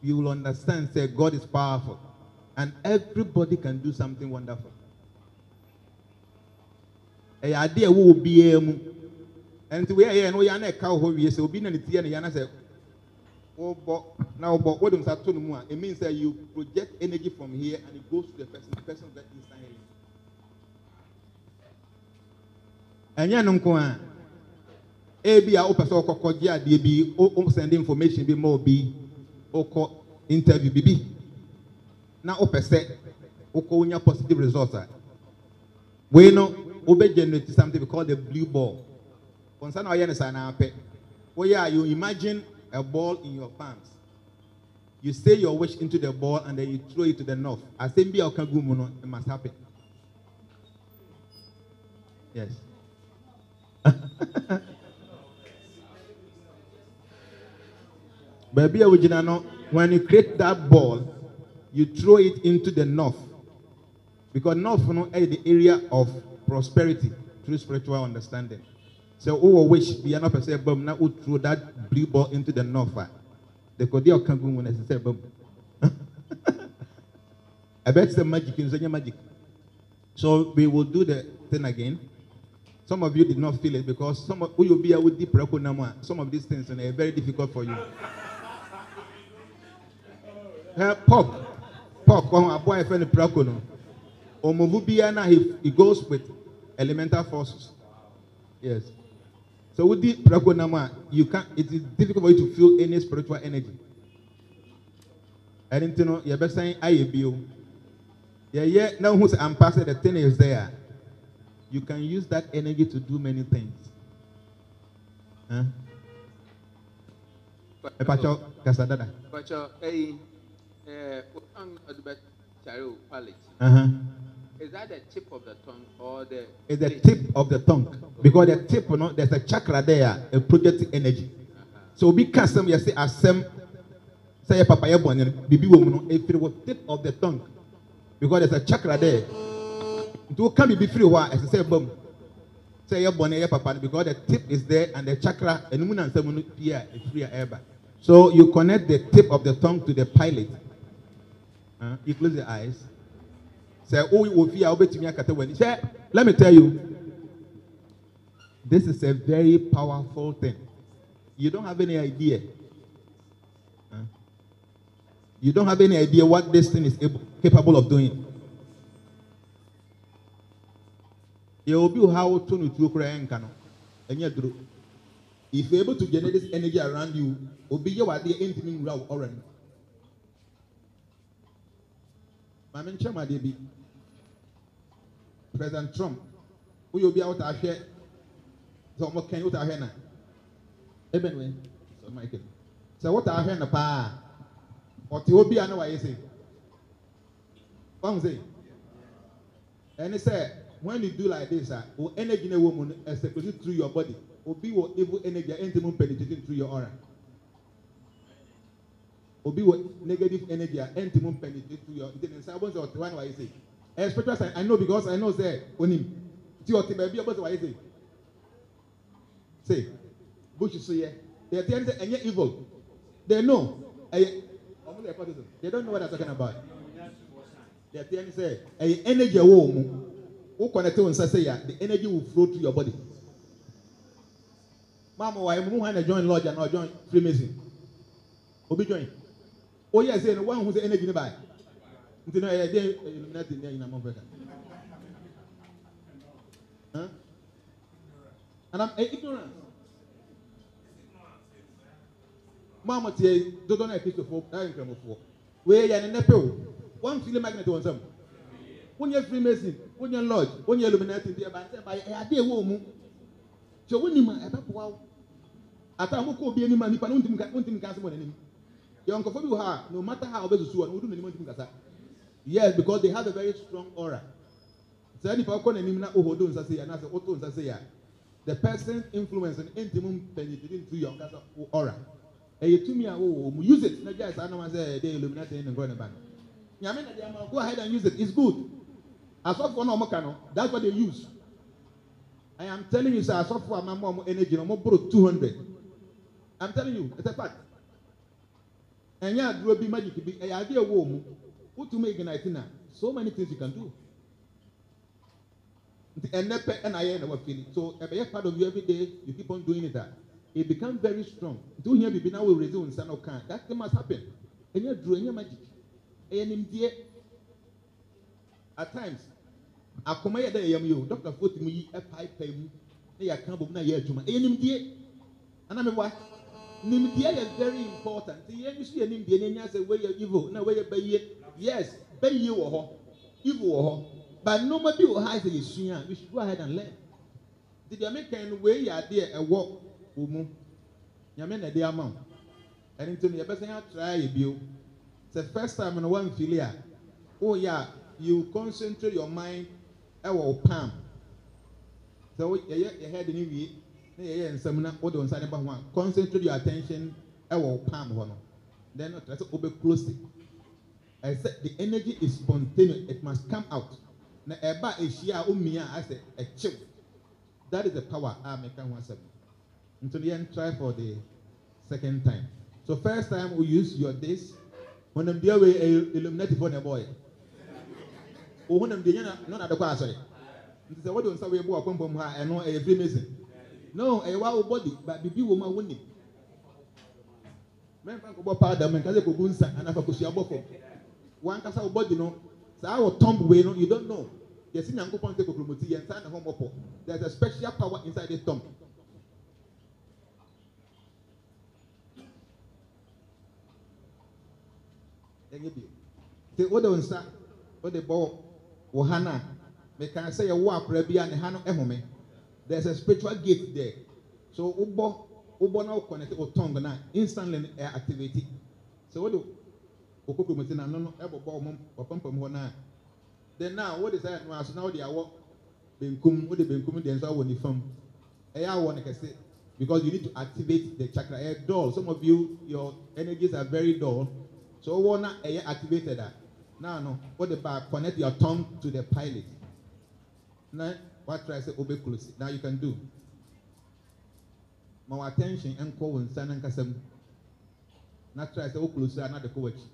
You will understand say God is powerful. And everybody can do something wonderful. Ɛyɛ adeɛ ɛwɔ obiara mu. And nti wei ɛyɛ no yɛ ana ɛka wɔ hɔ wie sɛ obi na ne tie ne yɛ ana sɛ it means that you project energy from here and it goes to the person the person will get instant healing. ɛnyɛ no nko a ebi a wopɛ sɛ wokɔkɔ gye adeɛ bi wo wo send information bi ma obi wokɔ interview bi bi na wopɛ sɛ wokɔ wonya positive result a wei no wobɛ generate something we call the blue ball kɔnsa na ɔyɛ no saa na apɛ woyɛ a you imagine a ball in your palms you say your wish into the ball and then you throw it to the north. Asɛm bi a ɔka gu it must happen. Yes. Wogyina when you create that ball you throw it into the north. Because north no is the area of prosperity through spiritual understanding so wowɔ wish ɔpɛ sɛ ɛba mu na wo throw that blue ball into the north the kɔde a ɔka gu mu no ɛsɛ sɛ ɛba mu ɛbɛte sɛ magic nso nyɛ magic so we will do the thing again Some of you did not feel it because some of who you be with deep nama. Some of these things are very difficult for you. Eh, Pork, pork. When a boy friend prako no, omovu he he goes with elemental forces. Yes. So with the prako nama, you can It is difficult for you to feel any spiritual energy. I didn't know. You're best saying I bio. Yeah, yeah. Now who's unpassed? The thing is there. You can use that energy to do many things. Huh? Epacho kasadada. Pacho, hey, eh, utang adubet. Uh-huh. Is that the tip of the tongue or the? It's the tip of the tongue. Because the tip, you know, there's a chakra there, a projecting energy. So we can some you say asem say your papa born bibi wo mu no if it was tip of the tongue. Because there's a chakra there. Will come be free wa as say bum. Say your born your papa because the tip is there and the chakra and nsem no pia e free ever. So you connect the tip of the tongue to the palate. Uh, you close your eyes. Oh, let me tell you, this is a very powerful thing. You don't have any idea. Huh? You don't have any idea what this thing is able, capable of doing. Be. If you're able to generate this energy around you, obi ye wade entimi nwura no. Maame nkyɛn mu adeɛ bi. President Trump, woyɛ obi a wota ahwɛ sɛ ɔmo kɛn wota ahwɛ na. Eben wɛ, sɛ Michael. Sɛ wota ahwɛ no paa, ɔte hɔ bi a na wayɛ sɛ. Wahu sɛ, ɛne sɛ when you do like this ah, o energy na ɛwɔ mu no ɛsɛkulate through your body. Obi wɔ evil energy a ɛnti mu penetrating through your aura. Obi wɔ negative energy a ɛnti mu penetrate through your nti ne nsa abɔ sɛ ɔte hɔ na wayɛ sɛ spiritual side i know because i know sɛ onim. Ti ɔte baabi abɔ sɛ wayɛ sɛ say bush so yɛ deɛ teɛ ne sɛ ɛnyɛ evil. They know. Ɛyɛ ɔmo de ɛkɔ so they don't know what i'm talking about. Deɛ teɛ ne sɛ ɛyɛ energy ɛwɔ wɔn mu wo connect wo nsa sɛ ya the energy will flow through your body. Maama wa emu mu hwan na join lodge and or join freemason? Obi join oyɛ sɛ no wɔn ho sɛ energy ne ba nti no ɛyɛ den illuminati ne ɛyina mɔfɛ kan huh? And i'm eh, ignorant. Maama tie dodo na ekristofoɔ ɛyɛ nkramofoɔ wei yɛ ne nɛpɛ o wɔn fili magnet wɔn nsam wonyɛ freemason wonyɛ lodge wonyɛ illuminati nti ɛba nsɛm ba ɛyɛ adeɛ ɛwɔ mu kyɛ wonim a ɛbɛboa wo ata mo kɔ obi anim a nipa no wontumi nka wontumi nka asɛm wɔ n'anim bi wɔ ha no matter how n'anim wontumi kasa yes because they have a very strong aura. The person's influence no ntumi penetrate into your aura. Ɛyɛ tumi a wowɔ mu use it. Na gya saa nama sɛ ɛde illuminati ne nkɔ ne ba no nyame na de ama go ahead and use it. It's good. Na ɔmo ka no that's what they use. I am telling you sɛ asɔfoɔ a ma ma ɔmo energy no two hundred. I'm telling you it's a fact ɛnyɛ aduro bi magic. Bi ɛyɛ adeɛ ɛwɔ mu wotumi ignite na so many things you can do. Nti ɛnɛ pɛ ɛna ayɛ na so ɛbɛyɛ part of you every day you keep on doing it ah. It become very strong. Nti wohia bibi na wo raise wo nsa na ɔka that thing must happen. Ɛnyɛ aduro ɛnyɛ magic. Ɛyɛ nimdeɛ at times akoma yɛ dɛ ɛyɛ mu yi o. Doctor fo ti mu yi ɛpaapae mu. Na yɛ aka bɔ mu na yɛ adwuma. Ɛyɛ nimdeɛ nimdeɛ yɛ very important yɛn nso yɛ nimdeɛ na enya sɛ wɔyɛ evil na wɔyɛ bɛyie yes bɛyie wɔ hɔ evil wɔ hɔ but nneɛma bi wɔ ha sɛ yɛsua we should go ahead and learn nti deɛ meka no wei yɛ adeɛ ɛwɔ wɔ mu nyame na ɛde ama wo ɛne no yɛbɛsɛn atra yɛ bio sɛ first time no wɔn mfili a wɔyɛ a you concentrate your mind ɛwɔ palm sɛ yɛyɛ yɛ head ne wie wo a concentrate your attention ɛwɔ wo palm hɔ no. Then ɔtɛ sɛ wobɛ close it ɛsɛ the energy is spontaneous. It must come out. Na ɛba a a ɛkyew. That is the power a meka ho asɛm. Nti no try for the second time. So first time we use your this honam deɛ wei ɛyɛ illuminati fo na ɛbɔ yɛ. Ohun nam deɛ nyɛ na na ɔde kɔ asɔre. Nti sɛ wɔde nsa wɔ ebu ɔpɔmpɔm ha ɛno ɛyɛ no ɛyɛ wa wo body ba bibi wɔ mu a wɔnim mɛnfa nkɔbɔ powder mu nkasa kogu nsa anafa kosua bɔ fam wankasa wo body no saa wɔ tomb wei no you don't know. Yɛsi nyankopɔn sɛ kokromoti yɛn nsa na ho mmɔpɔ there is a special power inside this tomb ɛnyɛ bio te wode wo nsa wode bɔ wo ha no a meka sɛ yɛwo akora bi a ne ha no ɛhome there is a spiritual gate there. So wobɔ wobɔ na connect wo tongue no a instantly no ɛ activate sɛ wode wo kokromoti na no no ɛbɔbɔ wo mom ɔpampam hɔ no a then now wode sɛ no aso na wode awɔ benkum wode benkum deɛ nso awɔ nifam ɛyɛ awɔ no kɛse because you need to activate the chakra. Ɛyɛ dull. Some of you your energies are very dull. So na ɛyɛ activated a now no wode ba connect your tongue to the palate? Na what try say obe close now you can do. Wɔ attention nkɔ wɔn nsa na nkasa mu na try sɛ o close a na de kɔ wɔ akyi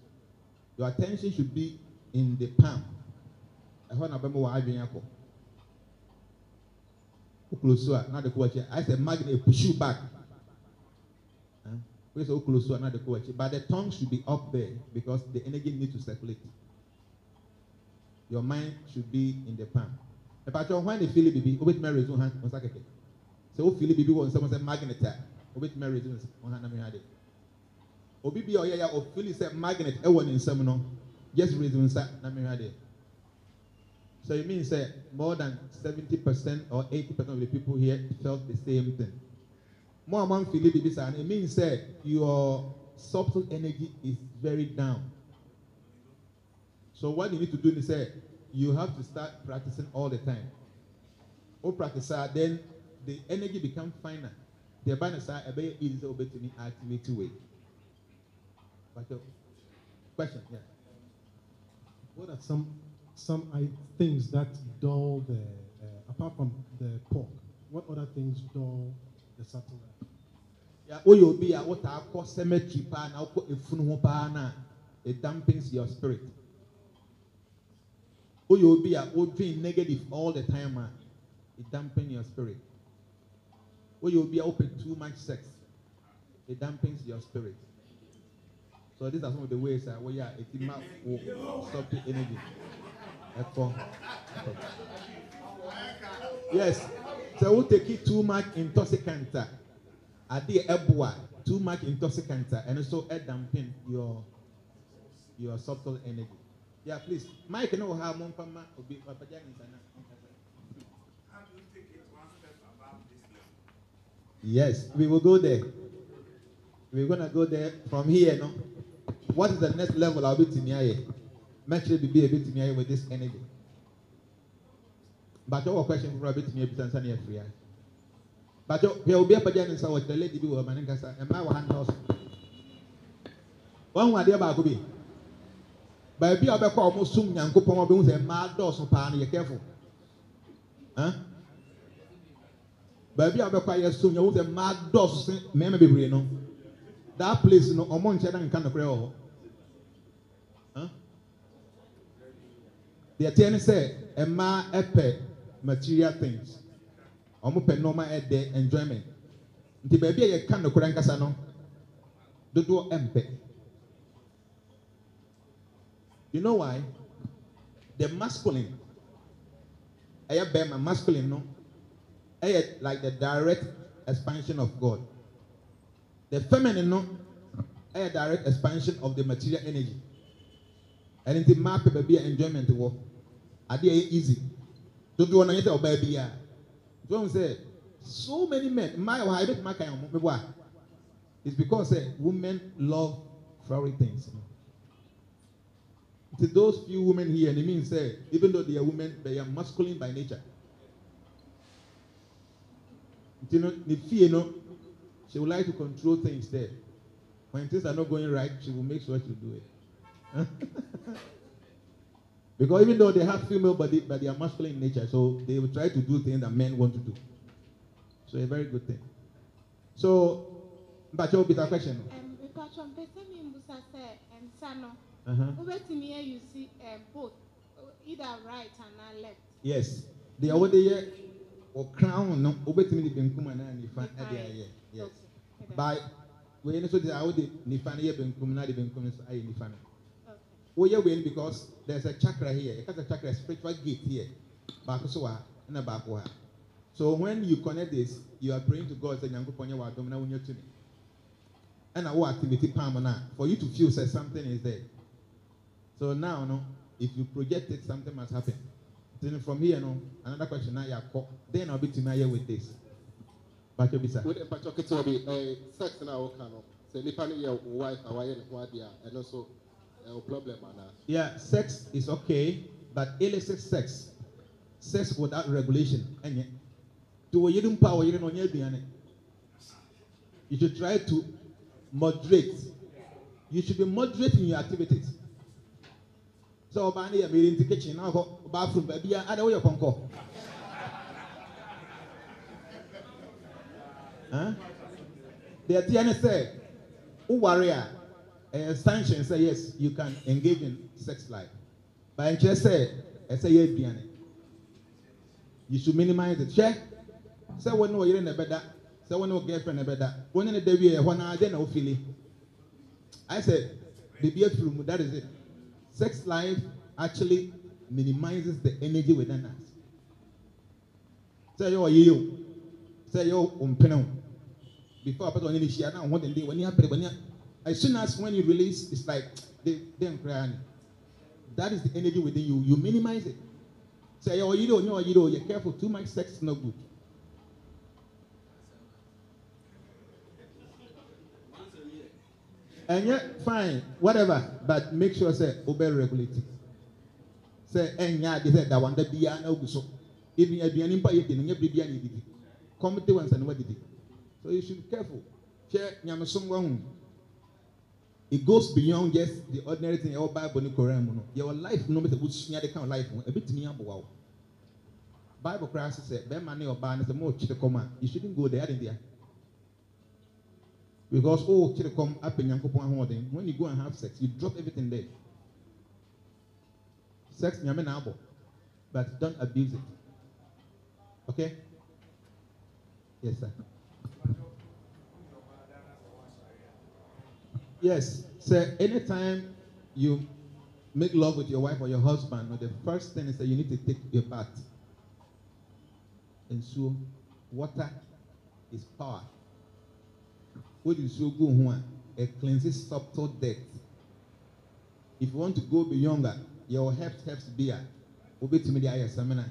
your attention should be in the palm. Ɛhɔ na bɛma wɔ adwene akɔ o close a na de kɔ wɔ akyi ayɛ sɛ magnet push you back. Wey sɛ o close a na de kɔ wɔ but the tongue should be up there because the energy need to circulate. Your mind should be in the palm ìpàtɛ ɔhwan na efili bibi obetumi arezi ɔhan ɔnsa kɛkɛ sɛ ofili bibi wɔ nsɛm sɛ magnet a obetumi arezi ɔhan nam yɛ ade obi bi a ɔyɛ ya ofili sɛ magnet ɛwɔ ne nsɛm no. Just raise nsa nam yɛ ade so it means say more than seventy percent or eighty percent of the people here felt the same thing. Mo a man fili bibi it means say your subtle energy is very down. So what you need to do is say you have to start practicing all the time. O practice ah, then the energy become finer. The banner say a very easy to to me activate way. But uh, question, yeah. What are some some I, things that dull the uh, apart from the pork? What other things dull the subtle? Yeah, oh you be a what I call cemetery pa na ko efunu ho pa na it dampens your spirit. Woyɛ obi a ah, wodwen negative all the time a it dampens your spirit. Who you will be ah, open too much sex it dampens your spirit. So these are some of the ways a wɔyɛ a eti ma wo stop the energy. Ɛkɔ yes sɛ wo take it too much intoxicant a adeɛ ɛboa too much intoxicant and ɛno nso ɛdampen your your subtle energy. Yeah, please. Mike, no, how pama obi papaja ni sana. Yes, we will go there. We're gonna go there from here, no? What is the next level I'll be to me? Make sure be a bit to me with this energy. But your question for a bit me. But you will be a pajan and so the lady be a man in Casa and my one house. One one dear Bakubi. Baabi a ɔbɛkɔ a wɔn sum nyankopɔn a ɔbɛhu sɛ mmaa dɔɔso paa no yɛ huh? baabi a ɔbɛkɔ a yɛ sum yɛhu sɛ mmaa dɔɔso se mmarima bebree no that place no ɔmo nkyɛn na nka nokorɛ wɔ hɔ. Deɛ teɛ ne sɛ mmaa ɛpɛ material things. Ɔmo pɛ nneɛma ɛdɛ enjoyment. Nti baabi a yɛka nokorɛ nkasa no dodoɔ ɛmpɛ. You know why? The masculine, ɛyɛ bɛrima masculine no, ɛyɛ like the direct expansion of God. The feminine no, ɛyɛ direct expansion of the material energy. Ɛni ti maa pɛ baabi a enjoyment adeɛ yɛ easy. Na yɛ sɛ ɔbaa bi a, jɔn sɛ so many men My wɔn bɛ bɔ a, it's because say women love flowery things. To those few women here, and it means even though they are women, they are masculine by nature. You know, fear, no, she would like to control things there. When things are not going right, she will make sure she do it. because even though they have female body, but they are masculine in nature, so they will try to do things that men want to do. So a very good thing. So, but your question. mpatwa Uh-huh. wobɛtumi ayusi both either right anaa left? Yes. deɛ wɔde yɛ wɔ crown no wobɛtumi de benkum anaa nifa ɛde ayɛ yes. By wei no so de a wode nifa no yɛ benkum na de benkum no so ayɛ nifa no woyɛ wei no because there's a chakra here. Yɛka sɛ chakra spiritual gate here. Baako so wɔ ha ɛna baako wɔ ha so when you connect this you are praying to god sɛ nyankopɔn yɛ wɔ adom na wonya tumi ɛna wo activity palm no a for you to feel say something is there so now no if you project it something must happen then from here no another question na yɛakɔ Then I'll be ayɛ with this bakyɛ bisa wode mpatwɔ ketewa bi ɛɛ sex na woka no sɛ nipa wo wife a wayɛ ne ho adeɛ a ɛwɔ problem Yeah, sex is okay, but illicit sex, sex without regulation, ɛnyɛ. To mpa wo yiri no ɔnyɛ. You should try to moderate. You should be moderate in your activities. Sɛ ɔbaa no yɛ mmiri nti kitchen na ɔkɔ bathroom baabi a ada woyɛ pɔnkɔ. Huh? Deɛ teɛ ne sɛ, woware a, ɛyɛ sanction sɛ yes you can engage in sex life. But nkyerɛ sɛ ɛsɛ yɛ aduane you should minimize it. Hwɛ sɛ wɔne wɔ yere na ɛbɛda sɛ wɔne wɔ girlfriend na ɛbɛda wɔne ne da wie ɛhɔ naa de na ofili ayɛ sɛ beebi afiri mu that is it sex life actually minimizes the energy within us Say ɛyɛ ɔyɛ yi o sɛ ɛyɛ ɔmpene o before apɛtɛ ɔne ne hyia na ɔho denden wɔne apere wɔne a as soon as when you release, it's like they them crying. That is the energy within you. You minimize it. Say, you don't know, you don't. You're careful. Too much sex is not good. And yet, fine, whatever, but make sure say obey regulate it. Say, and yeah, they said that one that be an so. If you have an impact, you can be an idiot. Come to once and what did it. So you should be careful. Check, Yamasum one it goes beyond just the ordinary thing ɛwɔ bible ne koran mu no yɛwɔ life no bɛ sɛ wosua de ka wɔ life ho ebitumi aboa wo bible koraa sɛ sɛ bɛrima ne ɔbaa ne sɛ mo kyerɛ kɔm a you shouldn't go there adeɛ because oh, o kyerɛ kɔm apɛ nyankopɔn ahoɔden when you go and have sex you drop everything there sex nyame na abɔ but don't abuse it okay yes sir. Yes, sir. Anytime you make love with your wife or your husband, the first thing is that you need to take your bath. And so, water is power. What is so good one? It cleanses subtle dirt. If you want to go beyond that, your helps helps beer. Obe to me the seminar.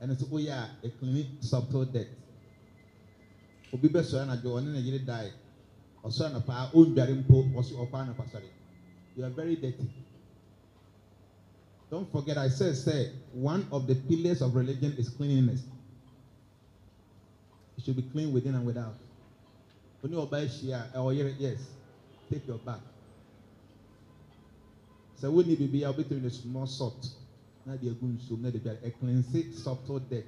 And it's oh yeah, a clean subtle dirt. Obi oh, so na jo na yire die. ɔsɔ anapa ondware mpo ɔsɔ ɔkɔ anapa sɔre you are very dirty don't forget i said say one of the pillars of religion is cleanliness you should be clean within and without oni ɔba ehyia ɛwɔ yere yes take your bath sɛ wo ni bibi a wobɛtumi ne small salt na de egu nsuom na de bi a cleanse subtle dirt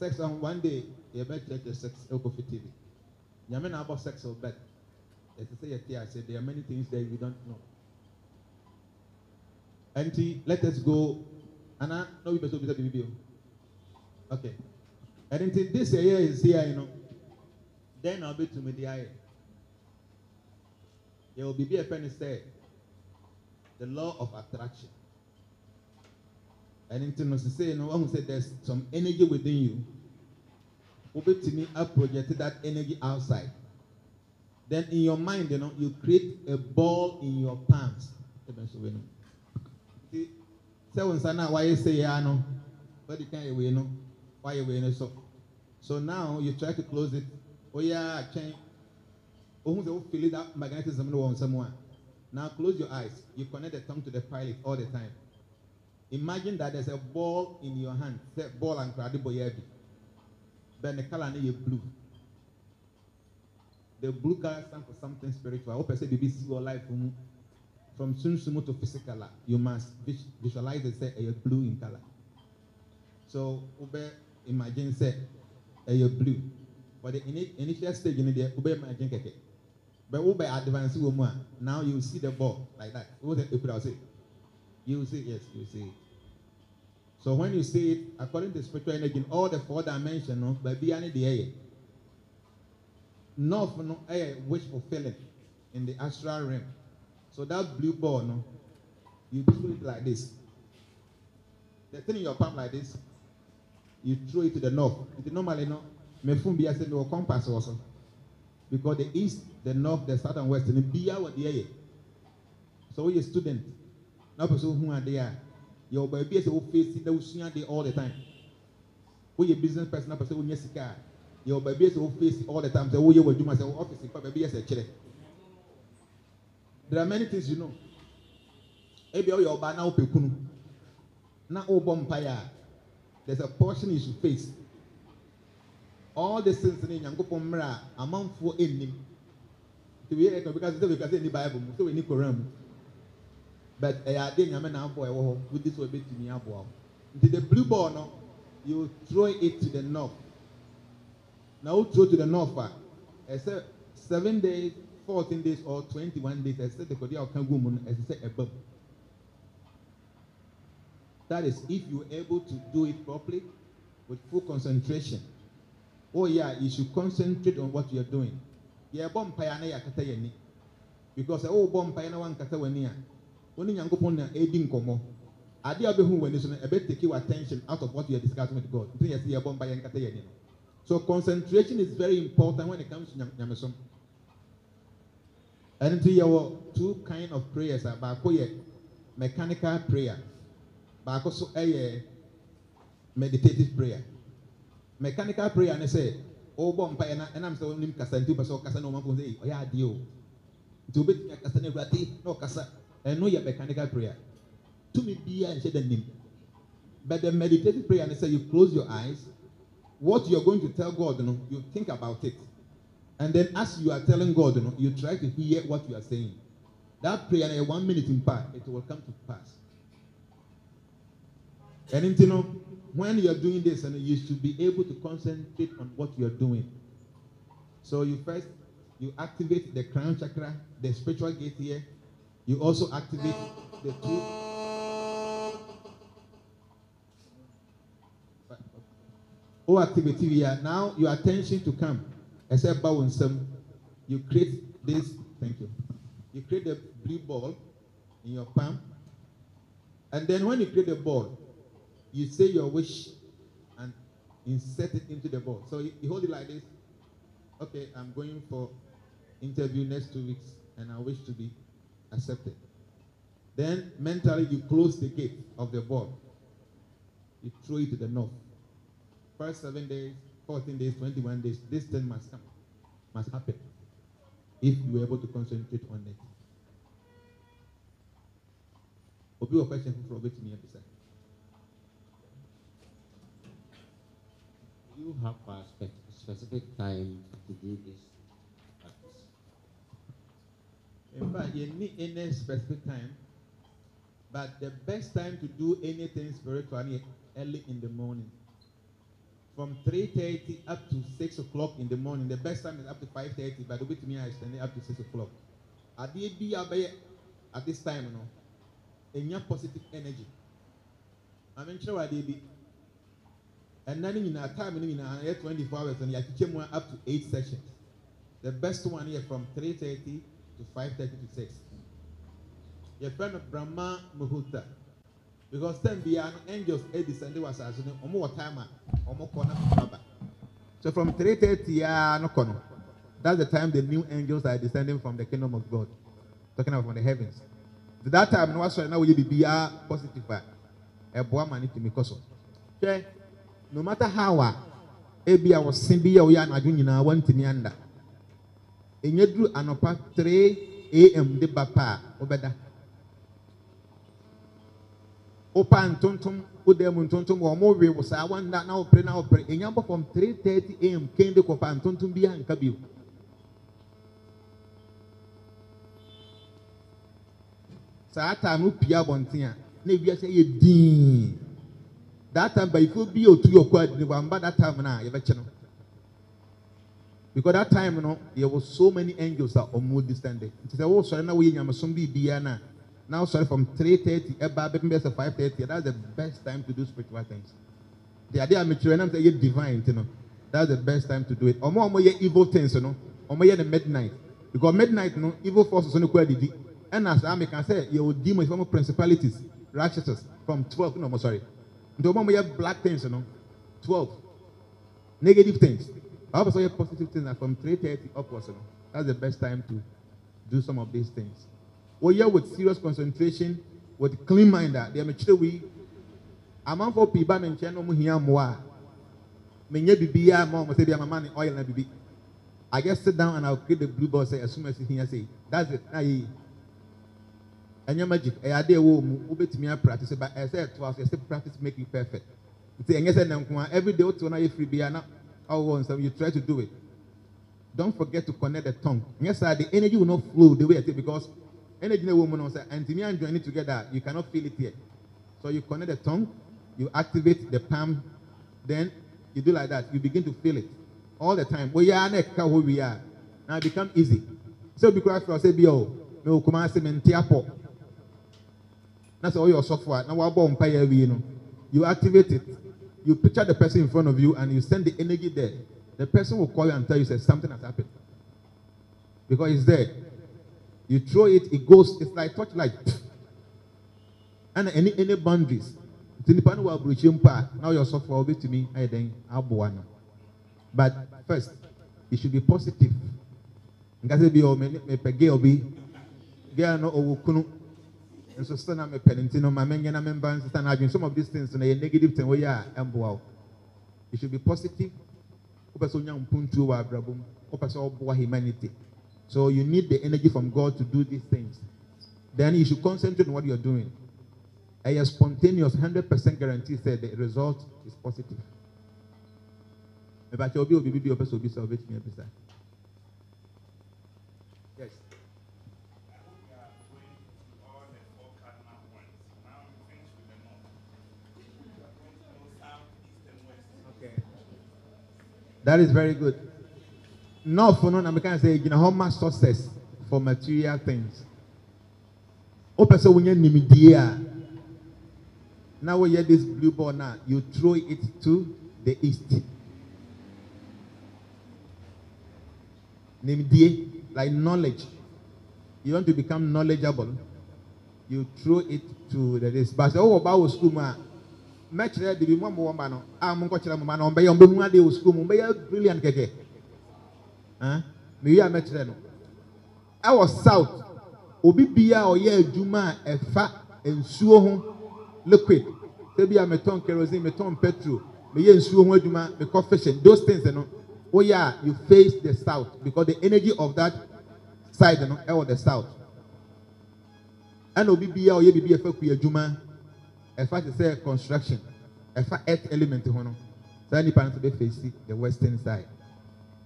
sex on one day yɛbɛ kyerɛkyerɛ sex ɛkɔ fi tv. nyame na abɔ sex of bed. Ɛsɛ sɛ yɛte ase there are many things that we don't know. Ɛnti let us go. Ana na obi sɛ obi sɛ bibi o okay. Ɛnti nti this ɛyɛ esi ayɛ no then na ɔbɛtumi de ayɛ yɛwɔ bibi ɛfɛ ne sɛ the law of attraction. Ɛnti nti no sise no wɔn sɛ there's some energy within you wobɛtumi project that energy outside. Then in your mind you know you create a ball in your palms. Nti sɛ wo nsa no a wayɛ sɛ yɛ no wadi kan yɛ wei no wayɛ wei so so now you try to close it oyɛ a twɛn ohun sɛ wofili that magnetism wɔ nsɛm now close your eyes you connect the tongue to the palate all the time imagine that there's a ball in your hand sɛ ball bɔ yɛ bi then the color is blue. The blue color stands for something spiritual. I hope say baby see your life from from sunsumu to physical. You must visualize it say a blue in color. So imagine say a blue. But the initial stage in there, ube imagine keke. But ube advance woman. Now you see the ball like that. What the say? You see yes, you see. So when you see it, according to spiritual energy, in all the four dimensions, baby, I need the air. North, no, air, wish fulfilling in the astral realm. So that blue ball, no, you do it like this. The thing in your palm like this, you throw it to the north. It normally no, me be say no compass also. Because the east, the north, the south and west, and be out the air. So we a student, now person who are there, your baby is face it, they there all the time. We a business person, now person who yes car. Your baby is face it all the time. So we will do myself office, but baby is a chile. There are many things you know. Ebi ọ yɛ ɔbaa na wopɛ kunu na wobɔ mpaeɛ a there's a portion you should face all the sins ne nyankopɔn mmerɛ a amanfoɔ nnim nti wei ɛka bika sɛ bika sɛ ni bible mu sɛ wei ni koran mu but ɛyɛ ade nyame na abɔ ɛwɔ hɔ wodi sɛ ɔbɛtumi aboa wo nti the blue ball you throw it to the north. Now throw to the north ah? eh, a ɛsɛ seven days fourteen days or twenty-one days ɛsɛ de kɔde a ɔka gu mu no ɛsɛ sɛ ɛbam that is if you are able to do it properly with full concentration oh yeah you should concentrate on what you are doing yɛbɔ mpaeɛ na yɛakata yɛn ani because sɛ wobɔ mpaeɛ na wankata w'ani a wɔne nyankopɔn na ɛdi nkɔmmɔ adeɛ a wobɛhu w'ani so no ɛbɛtake your attention out of what you are discussing with god. Nti yɛsɛ yɛbɔ mpaeɛ nkata yɛn ani no so concentration is very important when it comes to nyam nyamesom. Ɛno nti yɛwɔ two kind of prayers uh, baako yɛ mechanical prayer. Baako so eh, ɛyɛ meditative prayer mechanical prayer ne sɛ ɔbɔ mpaeɛ na ɛnam sɛ ɔnim kasa nti wopɛ sɛ ɔkasa na ɔmanfo sɛ ɔyɛ adeɛ o nti wobɛtumi akasa no awurade na ɔkasa ɛno yɛ mechanical prayer. Tumi biara nhyɛ da nim but the meditative prayer ne sɛ you close your eyes. What you are going to tell God no you think about it. And then as you are telling God you, know, you try to hear what you are saying. That prayer na one minute in part it will come to pass. And you know, when you are doing this, and you should be able to concentrate on what you are doing. So you first you activate the crown chakra, the spiritual gate here. You also activate the two. Oh, activity here. Now your attention to come. Except some. You create this. Thank you. You create the blue ball in your palm. And then when you create the ball, you say your wish and insert it into the ball. So you, you hold it like this. Okay, I'm going for interview next two weeks and I wish to be accepted. Then mentally you close the gate of the ball. You throw it to the north. First seven days, 14 days, 21 days, this thing must come, must happen. If you are able to concentrate on it. Obi question from Robert me you have a spe- specific time to do this practice? In fact, you need any specific time, but the best time to do anything spiritually early in the morning. From 3.30 up to 6 o'clock in the morning. The best time is up to 5.30, but to me, I it up to 6 o'clock. At this time, you know, and your positive energy. I mean, sure, I did and then in our time in our 24 hours and you came up to eight sessions. The best one here from 3.30 to 5.30 to 6. Your friend of Brahma Muhurta. Because then the angels a descended was as no more time or corner So from 3.30 yeah, no. That's the time the new angels are descending from the kingdom of God. Talking about from the heavens. At that time, no one now will be ah, positive. A man to me cause. Okay no matter how a ebi a wɔse bi a wɔyɛ anadwo nyinaa wɔntumi anda. Enye duru anɔpa 3 am de ba pa a wɔbɛda wopa ntontom woda mu ntontom wɔn mo we saa wɔnda na wɔpere na wɔpere enya bɔ fam 3:30 am kɛn de kɔpa ntontom bi anka bio saa taa no pia abɔnten a na ahyɛ yɛ diin that time bayifo bi otu yɔkɔ adi wamba that time na yɛbɛkyɛ no. Because that time no there was so many angels oh, a ɔmo descended nti sɛ wɔsɔre na wɔyɛ nyamesom bi biara na now sorry from three thirty eh, ɛba bɛpem bɛ sɛ five thirty that's the best time to do spiritual things. The idea a mekyerɛ nam sɛ yɛ divine ti no that's the best time to do it. Ɔmo a ɔmo evil things no ɔmo yɛ no midnight. Because midnight no evil forces no kɔ adidi ɛna saa meka sɛ yɛwɔ demons from principalities righteousness from twelve no ɔmo sorry ɔmo a ɔmo yɛ black things no twelve negative things. I also yɛ positive things na from three thirty upwards that's the best time to do some of these things. Wɔyɛ with serious concentration with clean mind ah, a deɛ mekyerɛ wi pii ba me nkyɛn na ɔmo hia mmoa a menyɛ bibi a ma ɔmo sɛ bi amama ne oil I just sit down and I'll create the blue ball say assume as here say that's it yi ɛnyɛ magic ɛyɛ ade ɛwɔ mu wobɛtumi a practice but eh, ɛsɛ ɛto aso yɛsɛ practice make you perfect. Nti ɛnyɛ sɛ nanko a every day na na you try to do it. Don't forget to connect the tongue. Ɛnyɛ saa the energy will not flow the way it is because energy na ɛwɔ mu no sɛ ɛntumi anjoin it together you cannot feel it here. So you connect the tongue you activate the palm then you do like that you begin to feel it. All the time. Oyɛ ana ɛka hɔ wie a na it become easy. Sɛ obi kura fɛ ɔsɛ bi o mɛ o kuma ase mɛ nte na sɛ ɔyɛ ɔsɔfo a na wabɔ mpa yɛ awie no you activate it. You picture the person in front of you and you send the energy there. The person will call you and tell you say something has happened. Because it's there. You throw it it goes it's like torchlight. Ɛna any any boundaries. Nti nipa no wɔ aburukyire mpo a na ɔyɛ ɔsɔfo a ɔbɛtumi ayɛ dɛn aboa no. But first it should be positive nso sɛ na mepɛ ne nti no ma menyɛ na memba nsesa na adwene some of these things no yɛ negative thing wɔyɛ a ɛmboa wo it should be positive. Wopɛ sɛ wonya mpuntuo wɔ abrabɔ mu wopɛ sɛ woboa humanity. So you need the energy from god to do these things. Then you should concentrate on what you're doing. Ɛyɛ spontaneous 100% guarantee sɛ the result is positive. Mebakyɛ obi obi bi ɔpɛ sɛ obi sɛ wobɛtumi abisa That is very good. North no na meka say gyina hɔ ma success for material things. Wopɛ sɛ wonya nimdie a na woyɛ this blue ball na you throw it to the east. Nimdie like knowledge. You want to become knowledgeable. You throw it to the east. But wowɔ oh, Bible school a mɛkyerɛ de bi mu amu wɔn ba no. A mo nkɔkyerɛ mo ma na ɔmbɛyɛ ɔmbɛmu ade wɔ sukuu mu. Ɔmbɛyɛ brilliant kɛkɛ. Ɛn? Mewi a mɛkyerɛ no. Ɛwɔ south obi bia a ɔyɛ adwuma a ɛfa nsuo ho liquid. Sɛbi a metɔn kerosene metɔn petrol meyɛ nsuo ho adwuma mekɔ fishing those things no woyɛ a you face the south because the energy of that side no ɛwɔ the south. Ɛna obi bia a ɔyɛ biribi a ɛfa kuya adwuma ɛfa te sɛ construction ɛfa earth element ho no saa nipa no nso bɛ face the western side.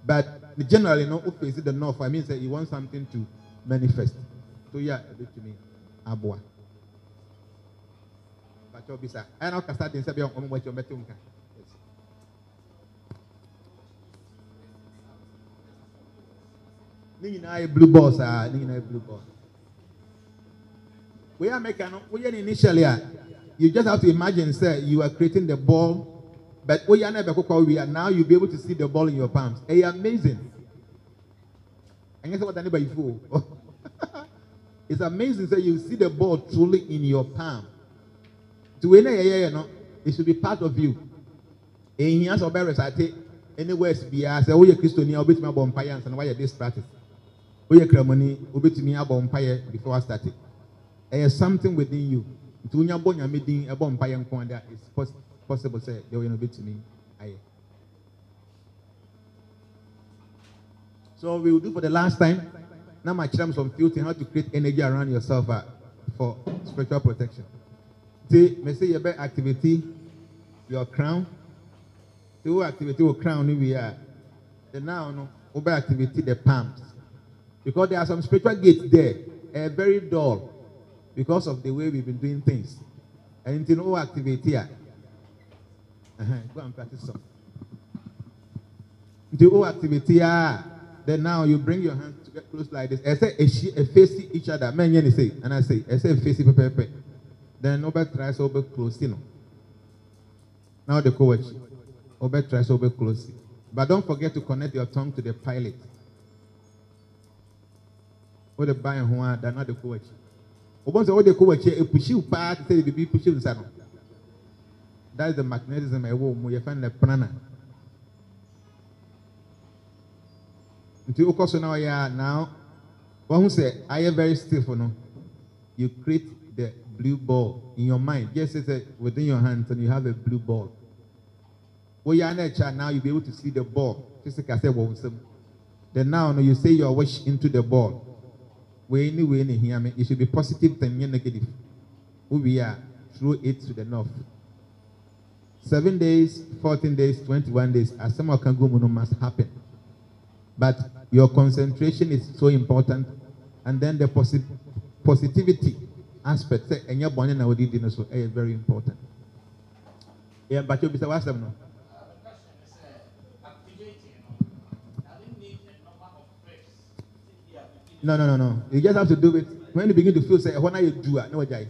But generally no o face the north i mean say you want something to manifest so yɛ a ɛbɛtumi aboa. Bàtɛ obi sa ɛna ɔkasa de bi a ɔmo bɔ ɛkyɛ ɔmo bɛte nka ne nyinaa yɛ blue ball saa ne nyinaa yɛ blue ball wei amɛka no woyɛ ne initially a you just have to imagine say you are creating the ball but oh never we are. Now you'll be able to see the ball in your palms. Eh, hey amazing. And guess what anybody fool? It's amazing that you see the ball truly in your palm. To any yeah no it should be part of you. And he has a better recite anywhere be oh yeah christian i'll bet my bonfire and why you this practice? Oh yeah cramoni obet me a bonfire before i started eh, there's something within you din nko is pos possible so we will do for the last time. Ma kyerɛ m some few things how to create energy around yourself uh, for spiritual protection. Nti me sɛ yɛbɛ activity your crown. Nti wo activity wo crown no wie a the now no wobɛ activity the palms. Because there are some spiritual gates there uh, very dull because of the way we've been doing things. And you know activity here. Uh-huh. Go and practice some. The whole activity here, Then now you bring your hands to get close like this. I say, a face each other. Men, you say, and I say, I say, face pepe. Then over tries over close, you know. Now the coach, over tries over close. But don't forget to connect your tongue to the pilot. Or the buy and one, they're not the coach. Obon say, oh, the coach, a push you part, say, the push you inside. That is the magnetism I will, you find the prana. nti wokɔ so na ɔyɛ a now wahu sɛ ayɛ very stiff no. You create the blue ball in your mind. Just say say within your hands and you have a blue ball. Woyɛ na ɛkyɛ a now you will be able to see the ball. Physical sɛ wɔ nsam then now no you say your wish into the ball wei ni wei ni hia me it should be positive then nyɛ negative. Wowie a throw it to the north. Seven days fourteen days twenty-one days asɛm a ɔka no must happen. But your concentration is so important and then the posi positivity aspect say ɛnyɛ bɔnne na wɔde di no so ɛyɛ very important. Yɛ mpakyɛ obi sɛ wasɛm no. No, no, no, no. You just have to do it when you begin to feel say, "When are you do it?" No, Jai.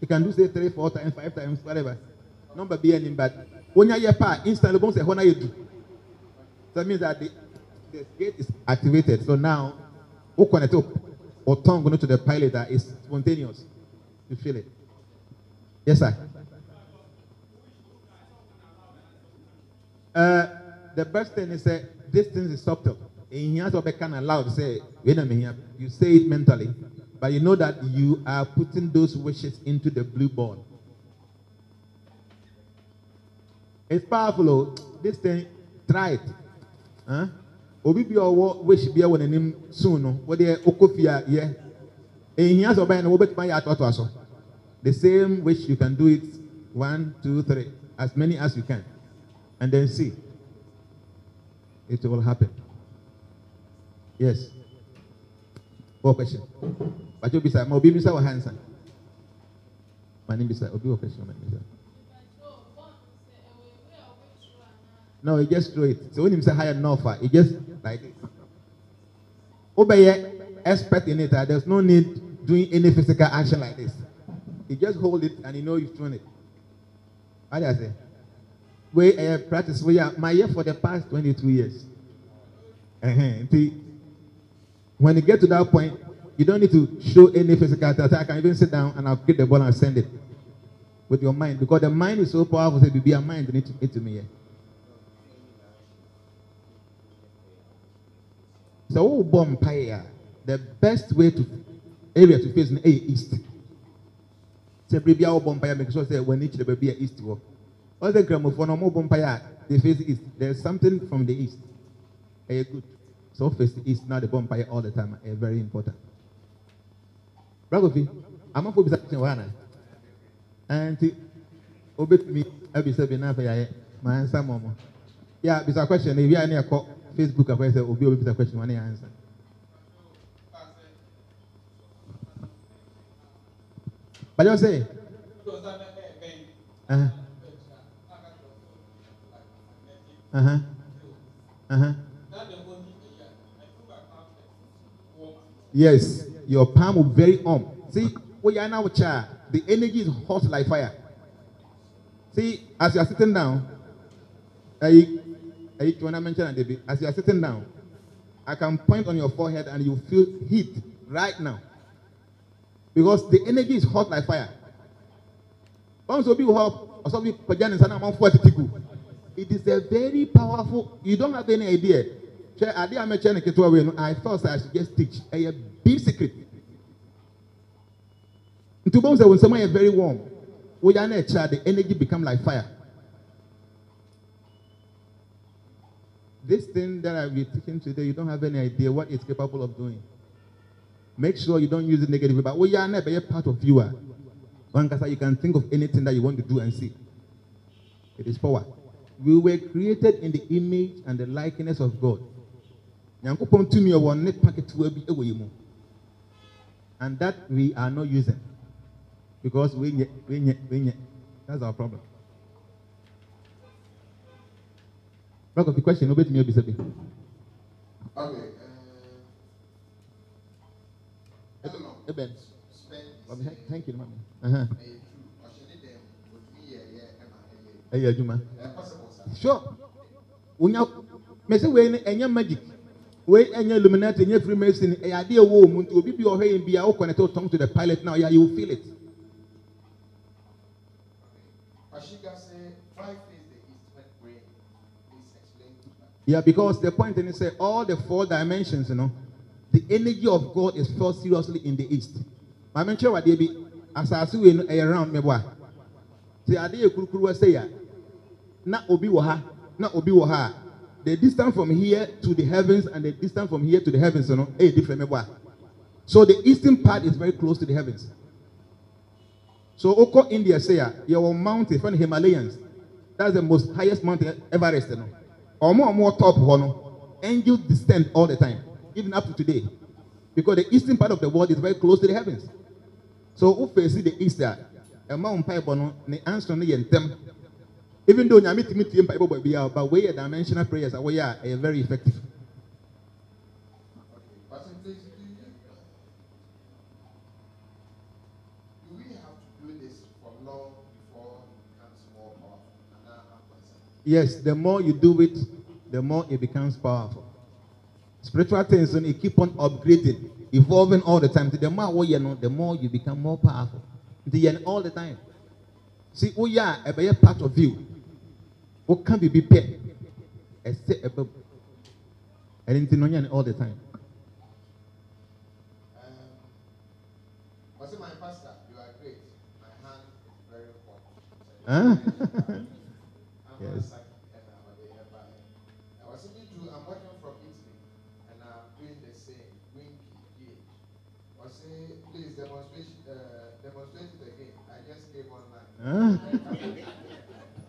You can do say three, four times, five times, whatever. Number be any, but when you're part, instantly, go say, "When are you do?" That means that the the gate is activated. So now, who connect up or tongue going to the palate that is spontaneous. You feel it. Yes, sir. Uh, the best thing is that this thing is subtle. In here, so kind of loud say, wait a minute, you say it mentally, but you know that you are putting those wishes into the blue ball. It's powerful. oh. This thing, try it. Huh? obi bi ɔwɔ wish bi wɔ n'anim soon no wɔde okɔ fie a yɛ ehia sɛ ɔbɛn no wɔbɛtuma yɛ atoatoa so the same wish you can do it one two three as many as you can and then see it will happen yes wɔ question bàtɛ obi sa ma obi mi sa wɔ hansa ma ni bi obi wɔ question bi sa. No, you just throw it. So when you say higher uh, you just like. Obey expert in it. uh, There's no need doing any physical action like this. You just hold it and you know you've thrown it. What do I say? We uh, practice. We are my year for the past 22 years. Uh-huh. When you get to that point, you don't need to show any physical attack. I can even sit down and I'll get the ball and send it with your mind because the mind is so powerful. Say, be a mind need to, to me here. So bɔ mpaeɛ the best way to area to face ɛyɛ east. Bere biara wobɔ mpaeɛ make sure sɛ w'ani kyerɛ baabi a east ɔsɛ nkramofoɔ no ɔmo bɔ mpaeɛ they face east. There is something from the east. Ɛyɛ good so face the east now they bɔ mpaeɛ all the time ɛyɛ very important bragofi amanfoɔ bisa kyɛn wɔ ana ɛnti obetumi abisa bi n'afɛ yɛ ayɛ maa nsa mɔ mo yà bisa question na ebi a ne yɛ kɔ facebook akɔyɛ sɛ obi a obi bisa question wɔn ne yɛ ansa. Bàjẹ́ sẹ́. Uh-huh. Uh-huh. Uh-huh. Yes, your palm will very on. See, you are now child, the energy is hot like fire. See, as you are sitting down, I, I, when I mention it, as you are sitting down, I can point on your forehead and you feel heat right now. Because the energy is hot like fire. Once you hot, or something, it is a very powerful, you don't have any idea. I thought I should just teach a big secret. Into bones when someone is very warm, when you're a child, the energy become like fire. This thing that I'll be teaching today, you don't have any idea what it's capable of doing. Make sure you don't use it negatively, but we are never a part of you. Ah. are. Say you can think of anything that you want to do and see. It is power. We were created in the image and the likeness of God. Nyankopɔn tumi a ɔwɔ ne paketewa bi wɔ yɛn mu. And that we are not using. Because we nye, we nye, we nye. That's our problem. Back of the question, nobody me be Okay. Eben. Bobby, thank- Thank you, mommy. Uh-huh. Ɛyɛ adwuma. Sure. Wonya wei ne ɛnyɛ magic. Wei ɛnyɛ illuminati, ɛnyɛ freemason, ɛyɛ adeɛ ɛwɔ wɔn mu nti obi bi ɔhwɛ yɛn bi a wo connect tongue to the palate now, yeah, you will feel it. Yeah, because the point in it say all the four dimensions, you know, the energy of God is felt seriously in the east. My mention what they be asase we no ɛyɛ eh, round me boa. Ti ade yɛ kurukuru ya. Na obi wɔ ha, na obi wɔ ha. The distance from here to the heavens and the distance from here to the heavens, you know, ɛyɛ different me boa. So the eastern part is very close to the heavens. So Oko India say ya, your mountain from the Himalayas. That's the most highest mountain Everest, you know. Omo omo top one. Angels descend all the time, even up to today. Because the eastern part of the world is very close to the heavens. So who face the east ah? there? A mountain pipe the answer yentem. Even though nyame timi tie pipe boy bia but we dimensional prayers we are eh, very effective. Yes, the more you do it, the more it becomes powerful. Spiritual things, and it keep on upgrading, evolving all the time. The more you know, the more you become more powerful. The end all the time. See, oh yeah, a part of you. What can be be paid? Except above. I didn't know all the time. Was it my pastor? You are great. My hand is very hot. Huh? Yes. not psychic, I'm a day ever. I was thinking too, I'm working from Italy and I'm doing the same. Winky, PH. Was say, please demonstrate, uh, demonstrate it again. I just came online. Huh?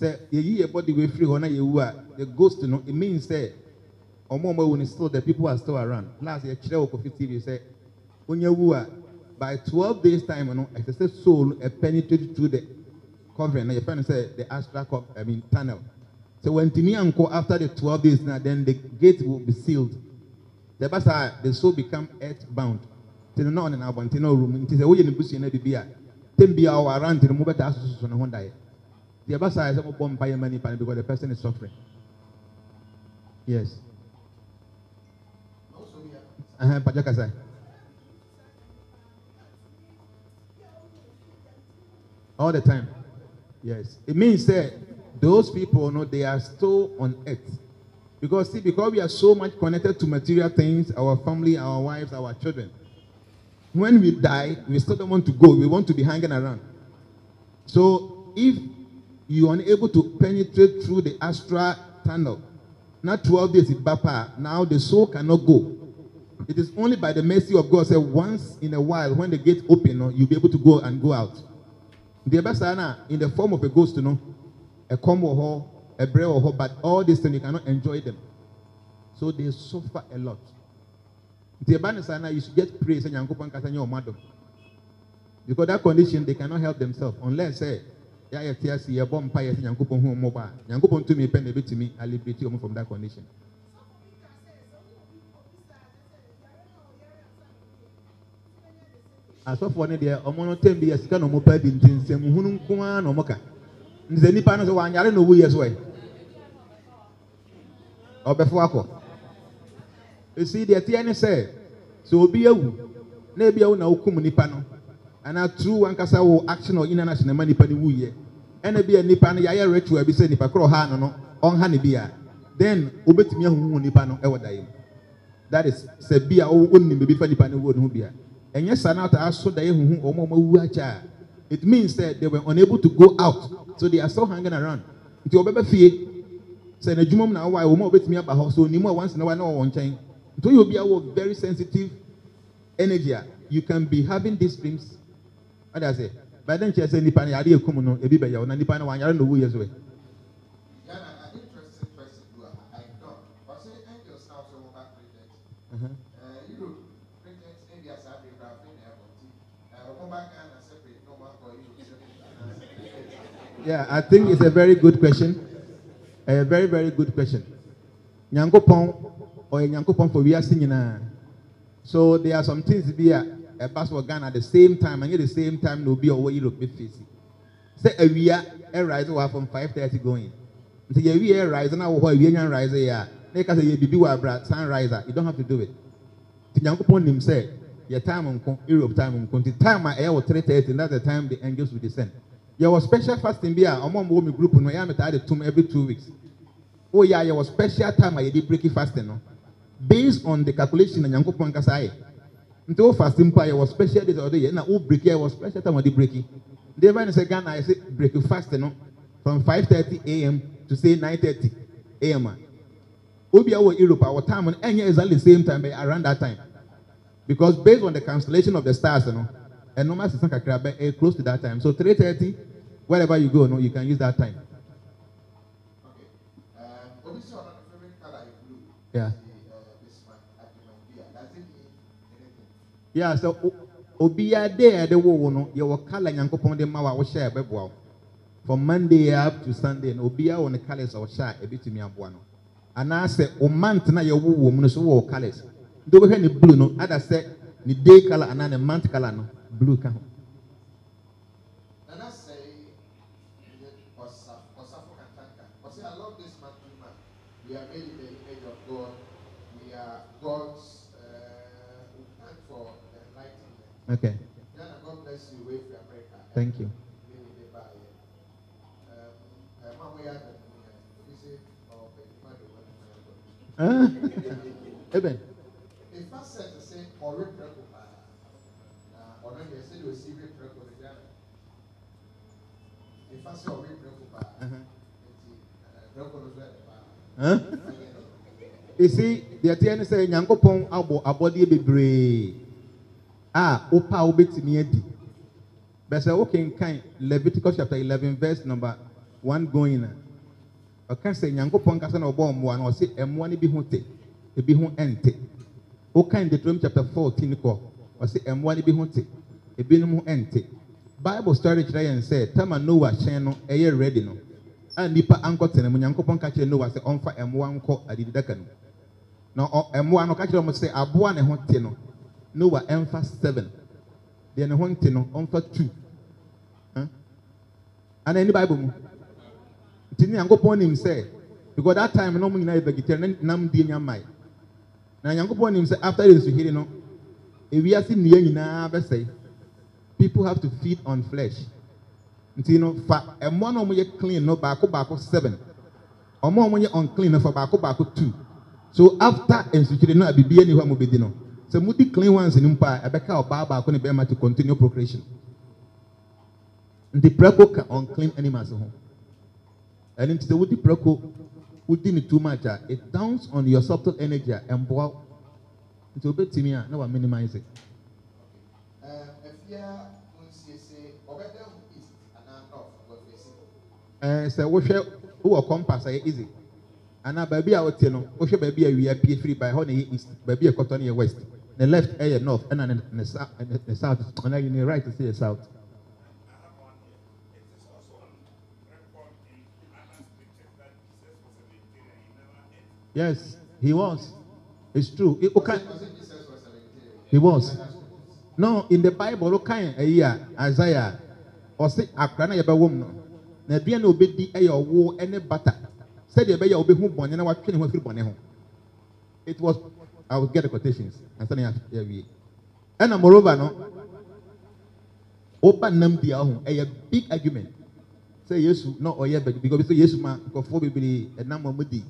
sɛ yɛyi yɛ body wei firi hɔ na yɛwu a the ghost no it means sɛ ɔmo ɔmo awu no still the people are still around. Plus yɛkyerɛ wɔ kofi tv sɛ onye wu a by twelve days time no ɛsɛ sɛ soul no penetrate through the covering na yɛfɛ no sɛ the astral co i mean tunnel. Sɛ wɔntumi ankɔ after the twelve days na then the gate will be sealed. The basa the soul become earth bound nti no na ɔne na abɔnten na ɔwɔ nti sɛ woyɛ ne busua na bibi a tem bi a ɔwɔ around no mo bɛta asososo ne ho basa yɛ sɛ mo bɔ mpa yɛ ma nipa no because the person is suffering. Yes. Uh-huh, Kasa all the time. Yes. It means that those people know they are still on earth. Because see because we are so much connected to material things our family our wives our children when we die we still don't want to go. We want to be hanging around. So if you are unable to penetrate through the astral tunnel not 12 days in bapa now the soul cannot go it is only by the mercy of god say once in a while when the gate open you'll be able to go and go out the best in the form of a ghost you know a comb or hall, a hall, but all these things you cannot enjoy them. So they suffer a lot. The Sana, you should get praise and. Because that condition they cannot help themselves unless say here, bomb pie, Yankupon home mobile. Yankupon to me, pen a bit to me, I liberate you from that condition. asɔfoɔ no deɛ ɔmo no tɛm bi yɛ sika na ɔmo pa di nti nsɛm hunu nko ara na ɔmo ka nsɛ nipa no sɛ wanyare na owu yɛ so ɛ ɔbɛfo akɔ esi deɛ teɛ ne sɛ sɛ obi awu na ebi awu na okum nipa no ana turu wankasa wo action or ina na sinima nipa no wu yɛ ɛna bi a nipa no yɛayɛ ritual bi sɛ nipa korɔ ha no no. Ɔnha ne bi a then obetumi ahuhu nipa no ɛwɔ da yɛ mu that is sɛ bi a ɔnim beebi fa nipa no wu ne ho bi a ɛnyɛ saa na ata aso da yɛ huhu wɔn a wɔn awu akyɛ a it means that they were unable to go out. So they are still hanging around. Nti ɔbɛbɛ fie. Sɛ n'adwuma mu na awa wɔn a wɔbɛtumi aba hɔ so onimu a once na wa na wɔwɔ nkyɛn nti oyɛ obi a wɔ very sensitive energy a you can be having these dreams what do I say bɛde nkyɛn sɛ nipa no yare ekum no ebi bɛyɛ o na nipa no wanyare na owu yɛ so yɛ. Ghana, an interesting person do I I know. But say angels now so over three days. Mhm. Uh, Europe, pregnant India, Saudi, Brazil, airport. Uh, over Ghana separate, no one for Europe separate. Yeah, I think it's a very good question. A very, very good question. Nyankopɔn ɔyɛ Nyankopɔn for wiase nyinaa. So there are some things bi a ɛba so wɔ Ghana at the same time and at the same time na obi a ɔwɔ Europe bɛ face. Sɛ awia ɛrise wɔ ha from five thirty going. Nti yɛ awia ɛrise na wɔ hɔ awia nya rise yɛ a na yɛ ka sɛ yɛ bibi wɔ abira sunrise a you don't have to do it. Nti Nyankopɔn nim sɛ yɛ time nko Europe time nko nti time a ɛyɛ wɔ three thirty that's the time the angels will descend. yɛwɔ special fasting bi a ɔmo a wɔwɔ mi group no yɛn a metaa de tum every two weeks o yɛ a yɛwɔ special time a yɛde break fasting no based on the calculation na nyankopɔn kasa ayɛ nti o fasting mpo a yɛwɔ special days a ɔde yɛ na o break yɛ wɔ special time a ɔde break de ɛbɛn ne sɛ ghana yɛ sɛ break fasting no from five thirty am to say nine thirty am a obi a wɔ europe a wɔ time no ɛnyɛ exactly the same time but around that time because based on the constellation of the stars no ɛnum asesa kakra bɛ ɛ close to that time so three thirty wherever you go no you can use that time. Okay. Blue. Yeah. The, uh, this man, Ajimandia. Does it mean so o- obiara de a yɛde wo wo no yɛwɔ kala nyankopɔn de ma wo a wohyɛ a ɛbɛboa from monday up to sunday no obiara wɔ ne colours a ɔhyɛ a ɛbɛtumi aboa no. Anaasɛ o month na yɛwo wɔ mu no so wɔ colours nti wobɛhwɛ ne blue no ada sɛ ne day colour anaa ne month colour no blue ka ho okay God bless you, from America. Thank you. May we be by you. Um, uh, the- we say, but you might be one of my- eben In fact, said to say, or reprego, uh, or maybe I said you see reprego in Ghana. In fact, say, or reprego, uh, is? You see, deɛ teɛ ne sɛ nyankopɔn abɔ bebree a wopa a wobɛtumi adi. Bɛsɛ wokenkan leviticus chapter 11 verse number 1 going a ɔka sɛ nyankopɔn kasa na ɔbɔ mmoa no ɔse mmoa no bi ho te ebi ho ɛnte. Wokan deuteronomy chapter 14 kɔ ɔse mmoa no bi ho te ebinom ho ɛnte. Bible story kyerɛ yɛn sɛ tama noah hyɛn no ɛyɛ ready no a nipa ankɔtena mu. Nyankopɔn ka kyerɛ noah sɛ ɔmfa mmoa nkɔ adididaka no na mmoa no ɔka kyerɛ wɔn sɛ aboa ne ho te no noah ɛmfa seven. Deɛ ne ho nte no ɔmfa two ana ɛni bible mu. Nti ne nyankopɔn nim sɛ because that time na ɔmo nyinaa yɛ vegetarian na nam die nyamae na nyankopɔn nim sɛ after the nsuhiri no ewiase nnua nyinaa bɛsɛe people have to feed on flesh. Nti no fa mmoa na ɔmo yɛ clean no baako baako seven. Ɔmo a ɔmo yɛ unclean no fa baako baako two. So after nsutire no a bibi ani hɔ a mo bɛdi no sɛ mo di clean ones no mpo a ɛbɛka ɔbaa baako ne bɛrima to continue procreation. Nti prɛko ka unclean animals ho. Ɛno nti sɛ wodi prɛko wodi ne too much a it downs on your subtle energy a ɛmboa nti wobɛtumi a na wa minimize it. Ɛɛ sɛ wohwɛ wowɔ compass a easy. Anaa baabi a wote no wohwɛ baabi a wia pie firi ba ɛhɔ na ɛyɛ east baabi a ɛkɔtɔ no yɛ west ne left ɛyɛ north ɛna ne ne sa ne south ɛna ne right sɛ yɛ south. Yes, he was. It's true. It- okay. He was. No, in the Bible, okay, a year, Isaiah, or say, akra na yɛbɛwɔ mu no na aduane a bata sɛdeɛ ɛbɛyɛ a wobɛhu bɔne na watwe ne ho afiri bɔne ho it was i will get the quotations. Ansa na yɛawie ɛna moreover no woba nam di ho ɛyɛ big argument. Sɛ yesu na ɔyɛ bɛg because sɛ yesu ma nkɔfoɔ bebree a di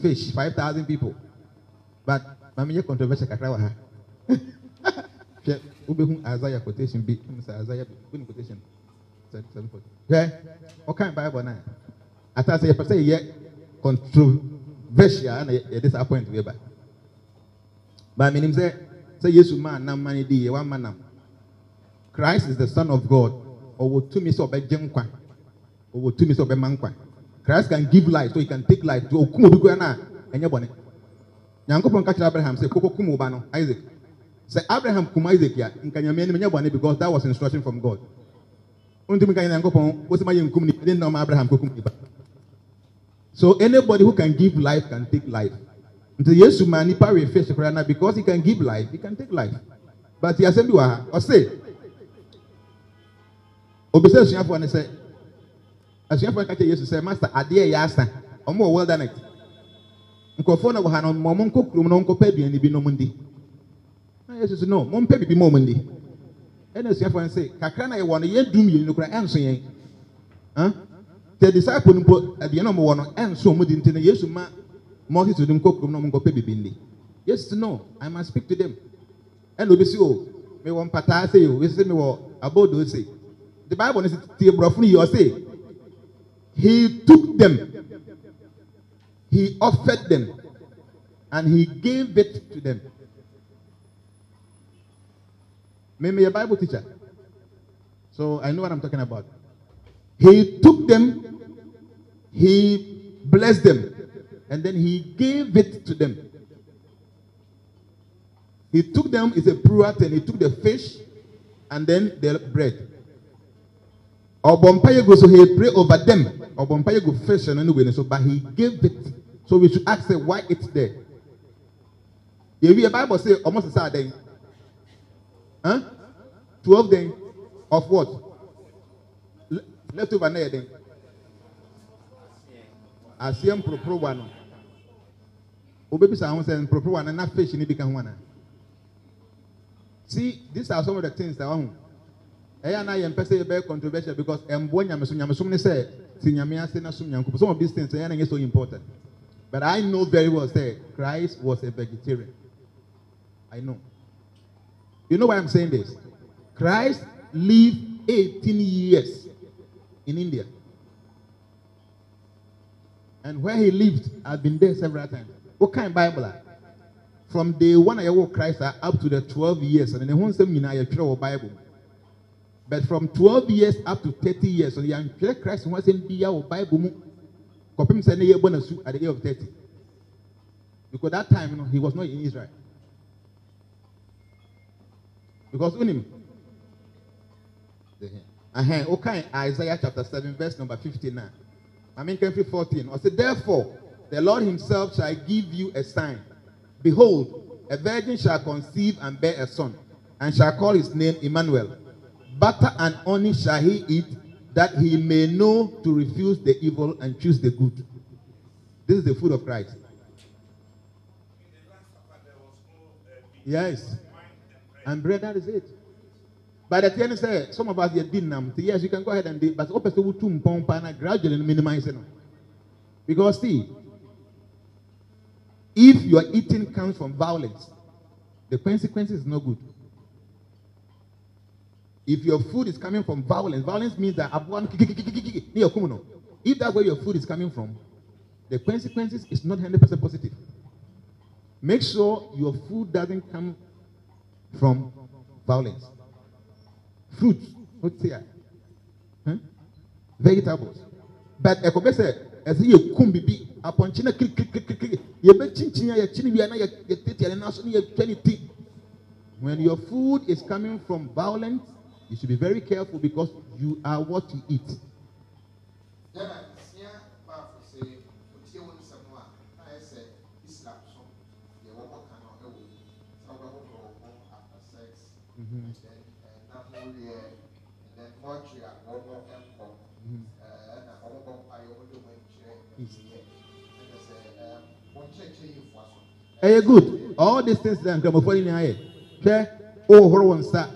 fish five thousand people. But maame yɛ controversial kakra wɔ ha. Hwɛ wobɛhu isaiah quotation bi ɛmu um, sɛ isaiah bi wobɛhu quotation. Seven forty hwɛ ɔkan bible na ata sɛ yɛpɛ sɛ yɛyɛ controversial ɛna yɛ- uh, yɛde saa point wei ba but menim say, say yesu maa nam ma no di wama nam. Christ is the son of god. Ɔwɔ tumi sɛ ɔbɛgye nkwa ɔwɔ tumi sɛ ɔbɛma nkwa christ can give life so he can take life to okum obi koraa na ɛnyɛ bɔne nyankopɔn ka kyerɛ abraham sɛ koko kum wo ba no isaac. Sɛ abraham kum isaac a nka nyame anim ɛnyɛ bɔne because that was instruction from god. Wontumi ka nyɛ nyankopɔn wosi ma nkum ni ɛde nnɔma abraham kokum nipa so anybody who can give life can take life nti yesu ma nipa wɛ fish koraa na because he can give life he can take life. But yasɛm bi wɔ ha ɔse obisa asuafoɔ no sɛ asuafoɔ no ka kyerɛ yesu sɛ master adeɛ yɛ asa ɔmo wɔ it. Nkurɔfoɔ no wɔ ha no ma ɔmo nkɔ kurom na ɔnkɔpɛ aduane bi na ɔmo ndi na yesu sɛ no mompɛ bibi ma ɔmo ndi ɛna asuafoɔ no sɛ kakra na yɛwɔ no yɛn dum mmienu no koraa ɛnso yɛn hã tɛ disciple no mpo aduane a ɔmo wɔ no ɛnso ɔmo di nti no yesu ma multitude no nkɔ kurom na ɔmo nkɔpɛ bibi ndi yesu sɛ no i must speak to them. Ɛna obi si o mewɔ mpataa se o obi si mewɔ abodo se the bible no sɛ tie borɔfo no yi he took them. He offered them. And he gave it to them. Me me a bible teacher. So i know what i'm talking about. He took them. He blessed them and then he gave it to them he took them is a plural and he took the fish and then the bread Obompaye go so he pray over them. Obompaye go fish and anyway, so but he gave it. So we should ask why it's there. If the Bible say almost a Saturday, huh? Twelve days of what? Le- Leftover na then. Asiem propro one. Obebi sa ho say propro one na fish ni bi ka ho ana. See, these are some of the things that one ɛyɛ na yɛn pɛ sɛ yɛbɛyɛ controversial because ɛmboɔ nyamesom nyamesom ne sɛ ti nyame ase na som nyankopɔn some of these things ɛyɛ na nyɛ so important. But i know very well say christ was a vegetarian. I know. You know why i'm saying this? Christ lived 18 years in india and where he lived i've been there several times what kind of bible from day one a yɛwɔ christ up to the 12 years and ho nsɛm nyinaa yɛtwerɛ wɔ bible. But from 12 years up to 30 years, so young Christ was in or Bible. ne yɛ bɔ n'asu at the age of 30. Because that time, you know, he was not in Israel. Because unim. Uh-huh. Okay, Isaiah chapter 7, verse number 59. I mean, Kempi 14. I said, Therefore, the Lord himself shall give you a sign. Behold, a virgin shall conceive and bear a son, and shall call his name Emmanuel. Butter and honey shall he eat, that he may know to refuse the evil and choose the good. This is the food of Christ. Yes. And bread, that is it. By the time say some of us did them, yes, you can go ahead and do, but open to two and gradually minimize it. Because see, if your eating comes from violence, the consequences is no good. If your food is coming from violence, violence means that if that's where your food is coming from, the consequences is not 100% positive. Make sure your food doesn't come from violence. Fruits, what's here? Huh? Vegetables. But ekobe say, as you kum bibi, upon china kik kik kik kik, you be chin chin ya chin ya na ya ya tete ya na so twenty tea. When your food is coming from violence, you should be very careful because you are what you eat. Dɛbɛ sia baafo sɛ otie wɔn nsɛm a na ayɛ sɛ Islam so deɛ wɔbɔ ka no ɛwɔ mu sɛ wɔbɛhohoro wɔn ho after sex and then ɛna wɔreɛ and then mortuary a wɔn mo nkɔ ɛna wɔn bɔ mpa yɛ wɔn de wɔn akyerɛ yɛ ɛna sɛ ɛm wɔn kyerɛkyerɛ yi fua so. Hey, good. All these things that gramophone in here. Okay? Oh, hold on, sir.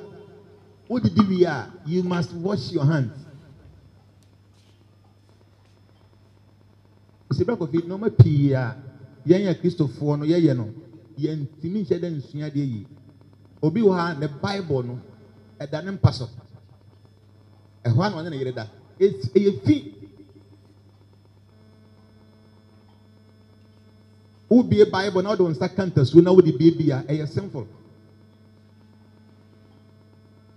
What did we are? You must wash your hands. Sɛ bɛ kofi nneɛma pii a yɛn yɛ kristofoɔ no yɛyɛ no yɛntumi nhyɛ dɛ nsua deɛ yie obi wɔ ha ne bible no ɛda ne mpa so a na ɔne da ɛyɛ fi wobie bible na wode wo nsa ka ntasuo na wode bie bi a ɛyɛ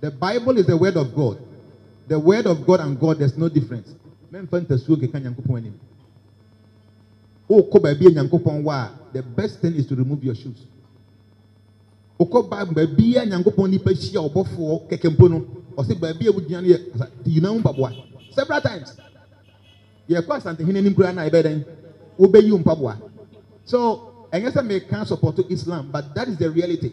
the bible is the word of god. The word of God and God there's no difference. Mɛmfa ntasuo keka nyankopɔn anim oh, wokɔ baabi a nyankopɔn wɔ a the best thing is to remove your shoes. Wokɔ ba baabi a nyankopɔn nipa hyia ɔbɔfoɔ kɛkɛ mpo no ɔsɛ baabi a wogyina no yɛ asa- yina wo mpaboa several times. Yɛkɔ asantehene anim koraa na yɛbɛyɛ dɛn wobɛyi wo mpaboa so ɛnyɛ sɛ meka support islam but that is the reality.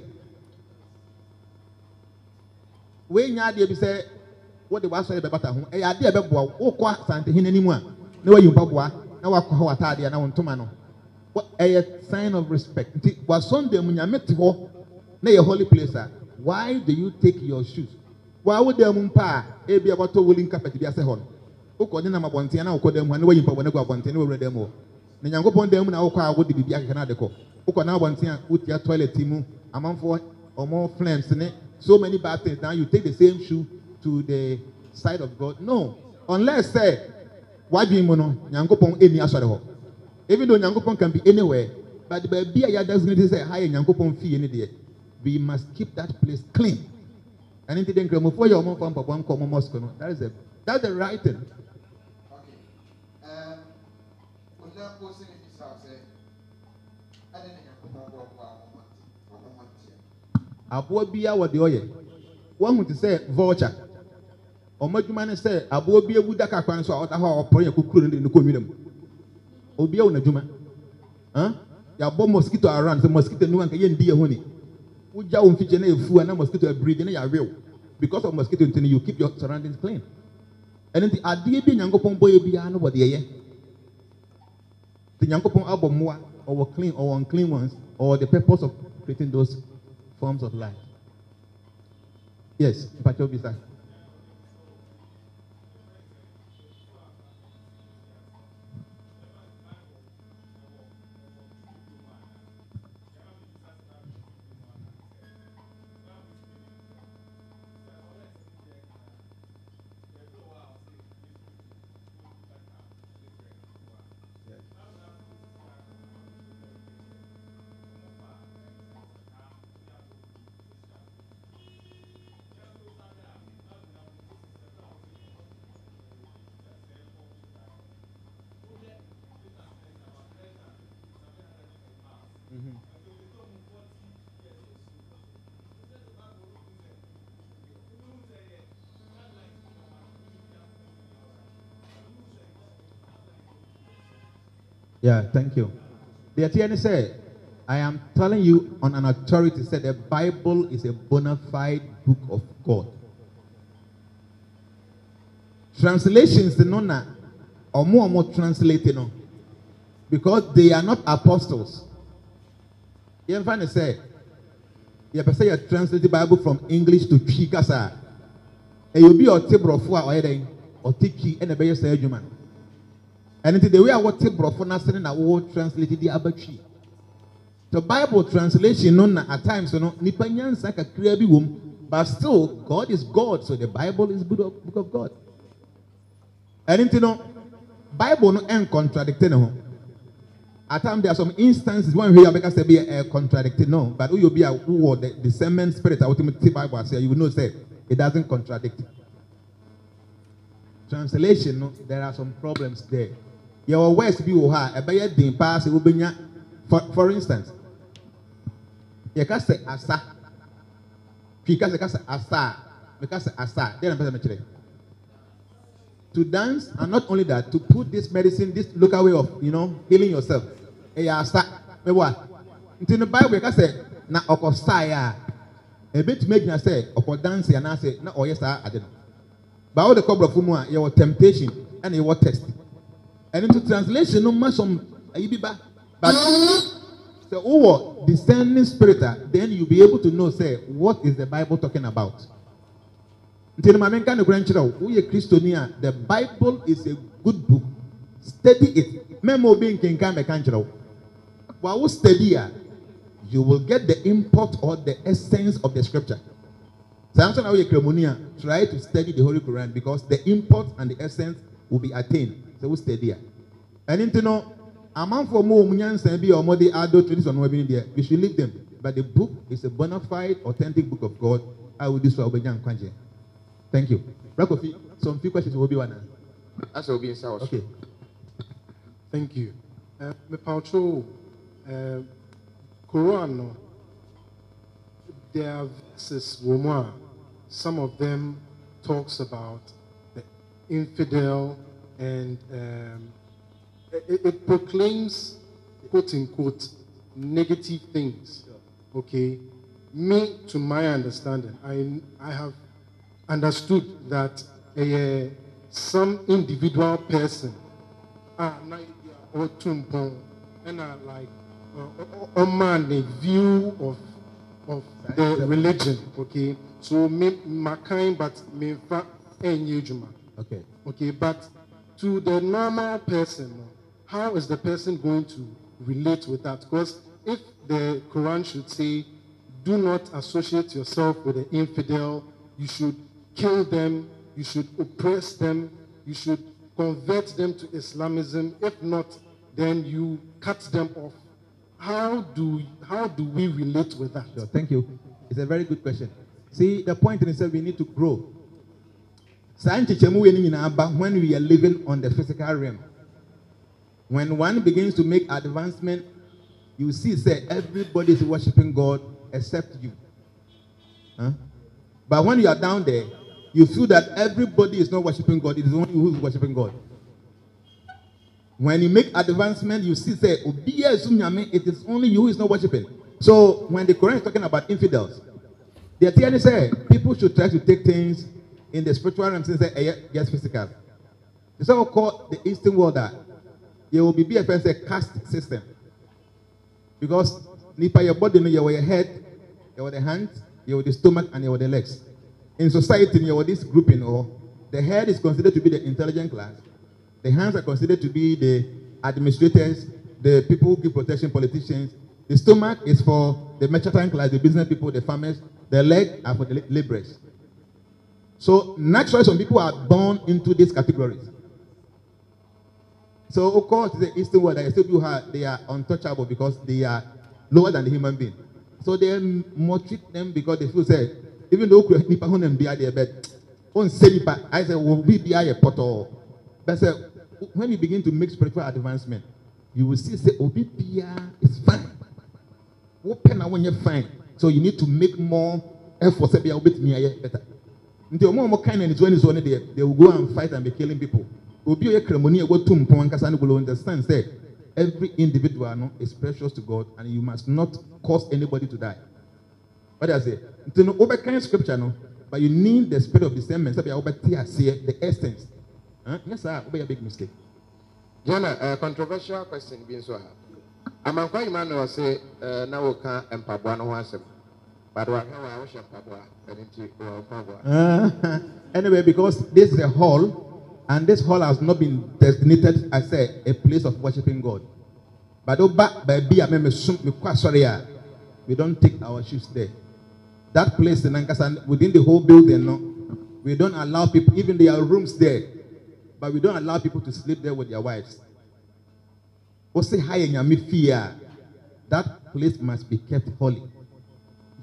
Wei nya adeɛ bi sɛ wode w'asɔre bɛbata ho ɛyɛ adeɛ ɛbɛboa wo wokɔ asantehene anim a na wayi mpaboa na wakɔ hɔ w'ataadeɛ na wo ntoma no. Ɛyɛ sign of respect. Nti wasɔnda mu nyame te hɔ na yɛ holy place a why do you take your shoes wa wo dan mu mpa a ebi a wɔtɔ woolen carpet bi asɛ hɔ no wokɔ ne nam abɔnten na wokɔ dan mu a na wayi mpaboa na gu abɔnten na wawura dan mu hɔ na nyankopɔn dan mu na wokɔ a wode biribi akeka no ade kɔ wokɔ na abɔnten a wotia toilet mu amanfoɔ ɔmo flames ne. So many bad things. Now you take the same shoe to the side of God. No. Unless sɛ wadwin mu no nyankopɔn ɛni asɔre hɔ even though nyankopɔn can be anywhere but baabi a yɛada sini sɛ ha yɛ nyankopɔn fie ne deɛ we must keep that place clean ɛne nti de nkramofoɔ yɛ ɔmo mfa mpaboa nkɔ ɔmo mosque no that is the that's the right thing. Um, onye mposi ne bisa wo sɛ ɛne ne nyankopɔn bɔ ɔbɔ a ɔmo ɔmo nteɛ aboa biara wɔde ɔyɛ wɔn te sɛ vulture ɔmo adwuma ne sɛ aboa bi ewu daka kwan so a ɔda hɔ a ɔpɔn yɛ kukuru ne de ne kɔ nwura mu obiara wɔ n'adwuma hàn? Yabɔ mosquito around sɛ mosquito nu anka yɛn di yɛ ho ni because of mosquito you keep your surroundings clean. Ɛno nti adeɛ bi nyankopɔn bɔ yɛ biara no wɔde yɛyɛ nti nyankopɔn abɔ mmoa ɔwɔ clean ɔwɔ unclean ones or the purpose of creating those forms of life. Yes mpakyɛw bisa Yeah, thank you. The attorney said, I am telling you on an authority said the Bible is a bona fide book of God. Translations no na ọmọ ọmọ translate no because they are not apostles. Fa ne sẹ yẹ pẹ sẹ yẹ translate the Bible from English to Twi kasa ẹ yẹ obi a ọte borɔfo a ɔyɛ dɛ ɔte Twi ɛna ɛbɛyɛ sɛ adwuma nti the way a wɔte borɔfo n'ase ne na wɔwɔ translate de aba Twi the Bible translation no na at times no nipa nyansa kakra bi wɔ mu but still God is God so the Bible is book of, book of God. ɛno nti no bible no ɛn contradict ne ho at times there are some instances when we yi a bɛka sɛ bi ɛ uh, contradict no. But woyɛ be uh, a wowɔ the discernment spirit a wotumi ti bible say you will know say it doesn't contradict. Translation no there are some problems there yɛwɔ words bi wɔ hɔ a ɛbɛyɛ den paa sɛ wobɛnya for for instance yɛka sɛ asa. Twi ka sɛ ka sɛ asa a meka sɛ asa a deɛ na mpɛ mekyerɛ? To dance and not only that to put this medicine this local way of you know healing yourself ɛyɛ asa. Ɛwɔ a nti no bible yɛka sɛ na ɔkɔ style a ebetumi agyina sɛ ɔkɔ dance anaasɛ na ɔyɛ saa ade no. Baawo de kɔ borɔfo mu a yɛwɔ temptation ɛna yɛwɔ test ɛno nso translation no ma some ayi bi ba? But sɛ wowɔ discerning spirit a then you be able to know say what is the bible talking about. Nti no maame nka ne kura nkyerɛ wo woyɛ kristoni a the bible is a good book. Study it. Mɛma obi nkenkan bɛka nkyerɛ wo. Wa wo study a you will get the import or the essence of the scripture. Saa nso na woyɛ kramoni a try to study the holy quran because the import and the essence will be attained sɛ wo study a ɛne nti no amanfoɔ mu wɔn nyansa bi a wɔde ado tradition wɔn bi ni deɛ we should leave them but the book is a bona fide authentic book of god a wodi so a wɔbɛnya nkwagye thank you rakofi. some few questions will be one. Asɛ obi nsa wɔ so. Okay. Thank you. Uh, Mepaucho, uh, Quran, no, there are verses, Woma, some of them talks about the infidel and um, it, it proclaims, quote unquote, negative things. Okay? Me, to my understanding, I, I have understood that uh, some individual person ah, or tumpon, and uh, like uh, a man a view of of the religion. Okay, so me my kind, but me fa juma. Okay. Okay, but to the normal person, how is the person going to relate with that? Because if the Quran should say, do not associate yourself with the infidel, you should kill them, you should oppress them, you should convert them to Islamism. If not, then you cut them off. How do, how do we relate with that? Sure, thank you. It's a very good question. See, the point is that we need to grow. Saa nkyekyɛmu wei when we are living on the physical realm. When one begins to make advancement, you see, say everybody is worshiping God except you. Huh? But when you are down there, you feel that everybody is not worshiping God. It is only you who is worshiping God. When you make advancement, you see, say, it is only you who is not worshiping. So when the Quran is talking about infidels, they are clearly say people should try to take things in the spiritual realm since yes, physical. It's all called the Eastern world that there will be BFS a caste system. Because nipa your body, no, your head, you have the hands, you have the stomach, and you have the legs. In society, you have this grouping, or the head is considered to be the intelligent class, the hands are considered to be the administrators, the people who give protection, politicians. The stomach is for the merchant class, the business people, the farmers. The leg are for the laborers. So naturally, some people are born into these categories. So of course, the Eastern world, I still do have, they are untouchable because they are lower than the human being. So they maltreat them because they feel say, even though nipa nam bia there, but on say nipa, I say, will be bia a poto. Oh. But say, when you begin to make spiritual advancement, you will see say, obi is fine. Open when you're fine. So you need to make more effort. Say, bia obit me better. Until more more kind and twenty one they they will go and fight and be killing people. Obi oye kremoni ego tum pon kasa no go understand say every individual no is precious to God and you must not cause anybody to die. What I say? Until no kind scripture no, but you need the spirit of discernment. Say over the essence. Huh? Yes, sir. Obey a big mistake. Jhana, uh, controversial question bi nso ha. Amankwa Emmanuel sɛ uh, na wɔka mpaboa no ho asɛm. Uh, anyway, because this is a hall, and this hall has not been designated as a, a place of worshiping God. But we don't take our shoes there. That place in Ankasa, within the whole building, no, we don't allow people, even there are rooms there, but we don't allow people to sleep there with their wives. That place must be kept holy.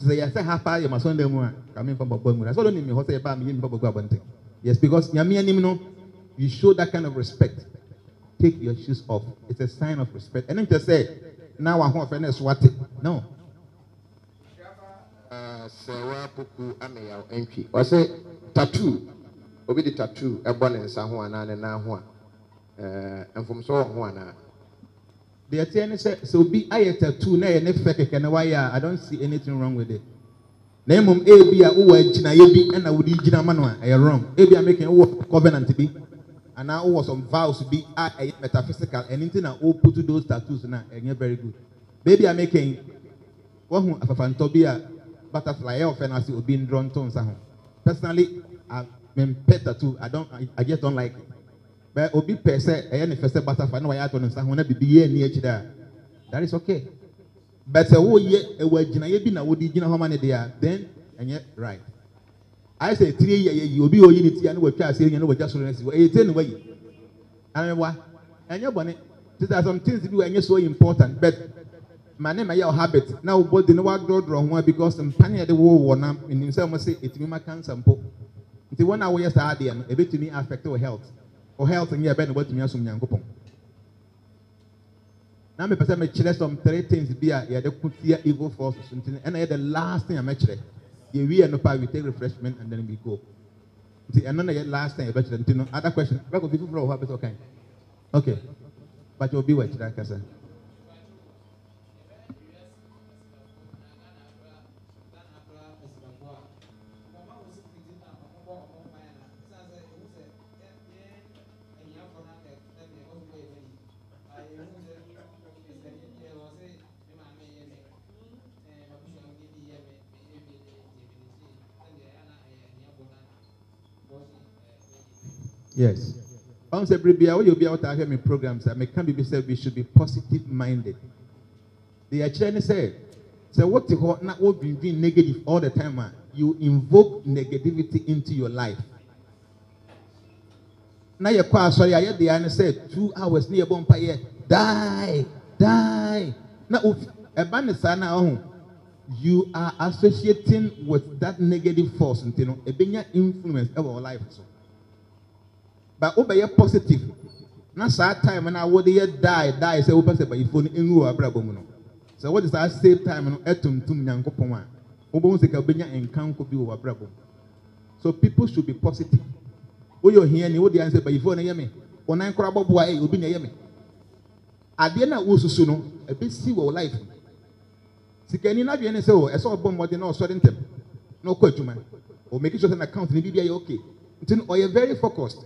Say yes, hapa ya masonde mu coming from Bobomu. So don't me hose ba me for Bobo abante. Yes, because nyame anim no, you show that kind of respect. Take your shoes off. It's a sign of respect. And then just say, now I want to swat it. No. sɛ wapoku ameyaw ntwi ɔsɛ tattoo obi de tattoo ɛbɔ ne nsa ho anaa ne nan ho a ɛɛ mfomso wɔ ho anaa. Deɛ teɛ ne sɛ sɛ obi ayɛ tattoo na yɛ ne fɛ kɛkɛ na wayɛ a i don't see anything wrong with it. Na mmom ebi a wowɔ agyinaeɛ bi ɛna wode gyina ma no a ɛyɛ wrong. Ebi a meka wowɔ covenant bi anaa wowɔ some vows bi a ɛyɛ metaphysical ɛne nti na woputu those tattoos na ɛnyɛ very good. Beebi a meka wahu afafantɔ bi a butterfly ɛyɛ ɔfɛ n'ase obi ndrɔ nto nsa ho. Personally i mempɛ tattoo. I don't I, i just don't like it but obi pɛ sɛ ɛyɛ ne fɛ sɛ butterfly na wayɛ atɔ ne nsa ho na bibi yɛ ani akyire a that is okay. But sɛ woyɛ ɛwɔ agyinaeɛ bi na wode gyina hɔ ma ne deɛ then ɛnyɛ right. Ayɛ sɛ tiri yɛ yɛ yi obi yɛ oyi ne ti a ne watwa ase yɛ ne wagya soro ne si ɛyɛ tiri ne wayi amewa ɛnyɛ bɔne te sɛ some things bi wɔ ɛnyɛ so important but ma ne ma yɛ habit na wo body ne wadorɔdorɔ ho a because mpane yɛde wo wɔ nam enim sɛ wɔn sɛ etimi ma cancer mpo. Nti wɔn a wɔyɛ saa adeɛ no ebetumi affect wɔ health wɔ health nyɛ ɛbɛn na wɔatumi asom nyankopɔn na mepɛ sɛ mekyerɛ some three things bi a yɛde ko tia evil forces nti ɛna yɛ the last thing a mɛkyerɛ yɛwie no pa we take refreshment and then we go. Nti ɛno na yɛ last thing yɛbɛkyerɛ nti other question. Bɛkɔ fi foforɔ wɔ hɔ a bɛ sɛ ɔkan okay bàtɛ obi wɔ akyire akasa. Yes. Once every beer, will you be to hear me programs that may come be said we should be positive minded. The actually said, so what the whole not what being negative all the time, man. You invoke negativity into your life. Now you're quite sorry, I had the answer said two hours near Bompire, die, die. Now, a band sana you are associating with that negative force, you know, a influence our life. So but wobɛyɛ positive? Na saa time na wode yɛ die die sɛ wopɛ sɛ bayifo no ɛngu wɔ abrabɔ mu no sɛ wode saa save time no ɛtontom nyankopɔn a wobɛhu sɛ ka wobɛnya nkanko bi wɔ abrabɔ mu so people should be positive. Woyɛ ohiani wode an sɛ bayifo no yɛ me? Ɔnan kora bɔboa ɛ obi na ɛyɛ me? Adeɛ no a wosusu no ɛbɛsi wɔ life mu sikani no adwene ne sɛ o ɛsɛ ɔbɔ mmɔden na ɔsɔre ntɛm na ɔkɔ adwuma ɔmaki sure sɛ na account no biribi ayɛ okay. Nti no ɔyɛ very focused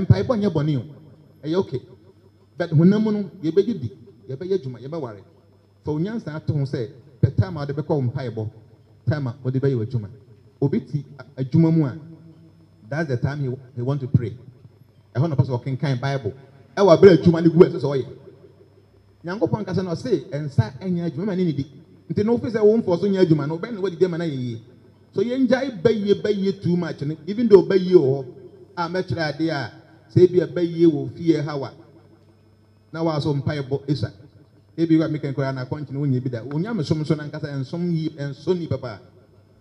mpaebɔ nyɛ bɔne o. Ɛyɛ okay. But honam no yɛbɛgye di yɛbɛyɛ adwuma yɛbɛware. Fa onyansa ato ho sɛ pɛ time a wɔde bɛkɔ wo mpaebɔ time a wɔde bɛyɛ adwuma. Obi ti adwuma mu a that's the time he, he want to pray. Ɛhɔ na ɔpɛ sɛ ɔkenkan bible. Ɛwɔ abere adwuma no gu ɛsɛ sɛ ɔyɛ. Nyankopɔn kasa na ɔse nsa ɛnyɛ adwuma ma ne ne di. Nti na wofi sɛ wo mfɔ so nyɛ adwuma no wobɛn na wɔdidi ama no ayɛ so yɛngyae bɛyie bɛyie too much no even though bɛyie wɔ hɔ a mɛkyerɛ adeɛ a sɛ ebi ɛbɛyie wɔ fie ha wa na waaso mpaebɔ esa ebi wa meka nkora na akɔnkyene wonyɛ bi da onyame som so nankasa nsom yi nso ni papa.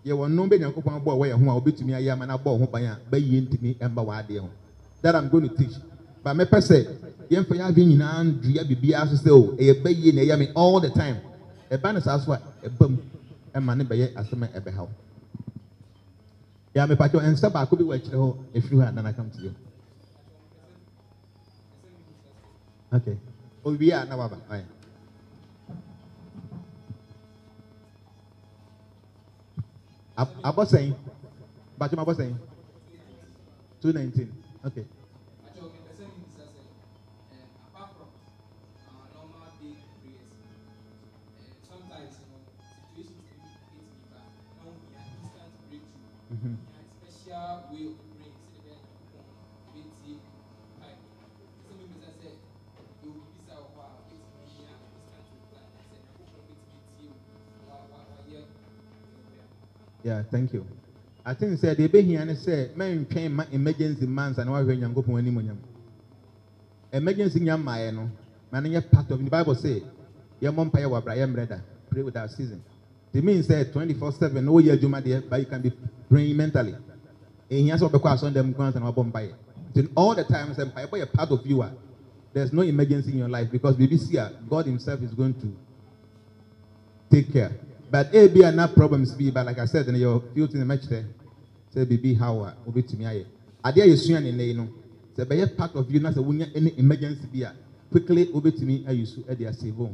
Yɛwɔ nnom bɛ nyankopɔn bɔ wɔyɛ ho a wobɛtumi ayɛ ama na bɔ ho ban a bɛyie ntumi ɛmba w'adeɛ ho that i'm going to teach. But mɛpɛ sɛ yɛmfa yɛ ade nyinaa ndua biribiara so sɛ o ɛyɛ bɛyie na ɛyɛ me all the time. Ɛba ne saa so a ɛba mu ɛma ne bɛyɛ asɛm a ɛbɛhaw yà mepatɔ nsa baako bi wɔ akyire hɔ efiri hɔ a nana kam okay. Owie a na waba ɔyɛ abɔsɛn bàtɔ mu abɔsɛn two nineteen. Okay. Mm-hmm. Yeah, thank you. I think sɛ deɛ ebehia ne sɛ mɛntwɛn ma emergency man sa na wahwɛ nyankopɔn anim money. Emergency nya mmaeɛ no, ma ne nyɛ part of the bible say yɛmmɔ mpaeɛ wɔ abra yɛmmerɛ da pray without season. It means four seven na woyɛ adwuma deɛ but you can be praying mentally. Ehia sɛ ɔbɛkɔ asɔn dɛm kwan sɛ na wabɔ mpaeɛ. Then all the time mpaeɛ bɔ yɛ part of you a there's no emergency in your life because baby see ah, God himself is going to take care. But a be na problems be but like I said in your field in the match there say baby how a obetumi ayɛ. Adeɛ a yɛsua ne nne yi no sɛ bɛyɛ part of you na sɛ wonya any emergency bi a uh, quickly obetumi ayi so ɛde asave ho.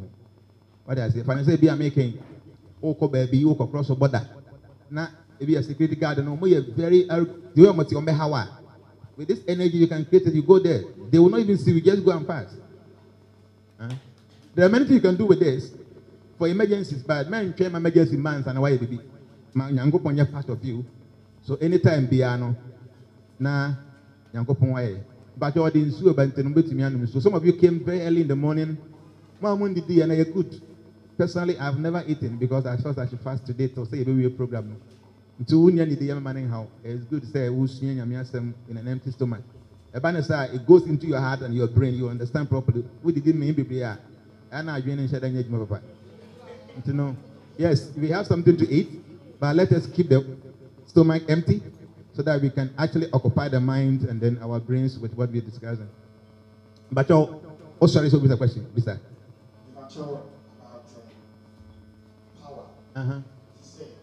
What I say fani sɛ ebi a making wokɔ baabi wokɔ cross border na ebi a security guard no wɔn yɛ very uh, the way wɔn ti wɔn bɛ ha wa with this energy you can create it you go there they will not even see you just go and pass. Huh? There are many things you can do with this for emergencies but men train emergency man and why baby ma nyanko pon part of you. So anytime biara no na nyankopɔn ayɛ but ɔde nsuo ba ntɛnum betumi anum nsuo some of you came very early in the morning. Mo a mo ndidi yɛ na yɛ good. Personally i have never eaten because i thought i should fast today to say wie program nti wo mama ne nhaw it's good sɛ wo sua nyame in an empty stomach. Ɛba ne it goes into your heart and your brain. You understand properly. Wo didi mmɛn bebree a ɛna adwene ne nhyɛ da nyɛ adwuma papa nti no yes we have something to eat but let us keep the stomach empty so that we can actually occupy the mind and then our brains with what we're discussing. But oh, oh sorry, so with a question, Bisa. If I talk about uh, power, Uh-huh. say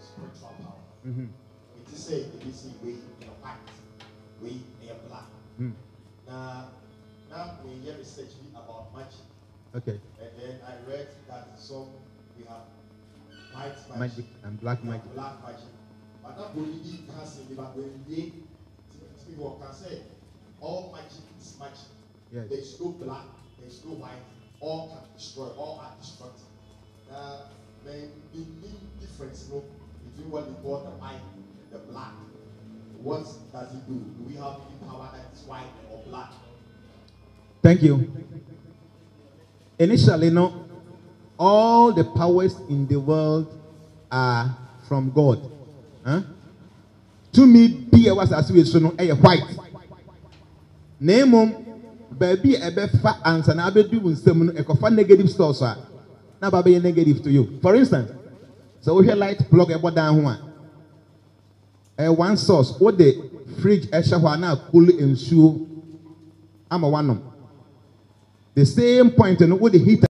spiritual power. Mm-hmm. It is say it is in your white, in your black. Mm. Now, now we hear research about magic, Okay. and then I read that some we have white magic, Magic and black magic. black magic. But not only it but when they people can say all magic is magic. Yes. There is no black, there is no white. All can destroy, all are destructive. Now, the the main difference, you know, between what we call the white and the black. What does it do? Do we have any power that is white or black? Thank you. Initially, no, all the powers in the world are from God. Huh? Be a was as we so no a white. Name baabi a ɛbɛfa ansa na abɛdu wo nsam no ɛkɔfa negative stores a na ba bɛyɛ negative to you for instance sɛ wohwɛ light plug ɛbɔ dan ho a ɛyɛ one source wode fridge ɛhyɛ hɔ a na akolo nsuo ama wanom the same point no wode heater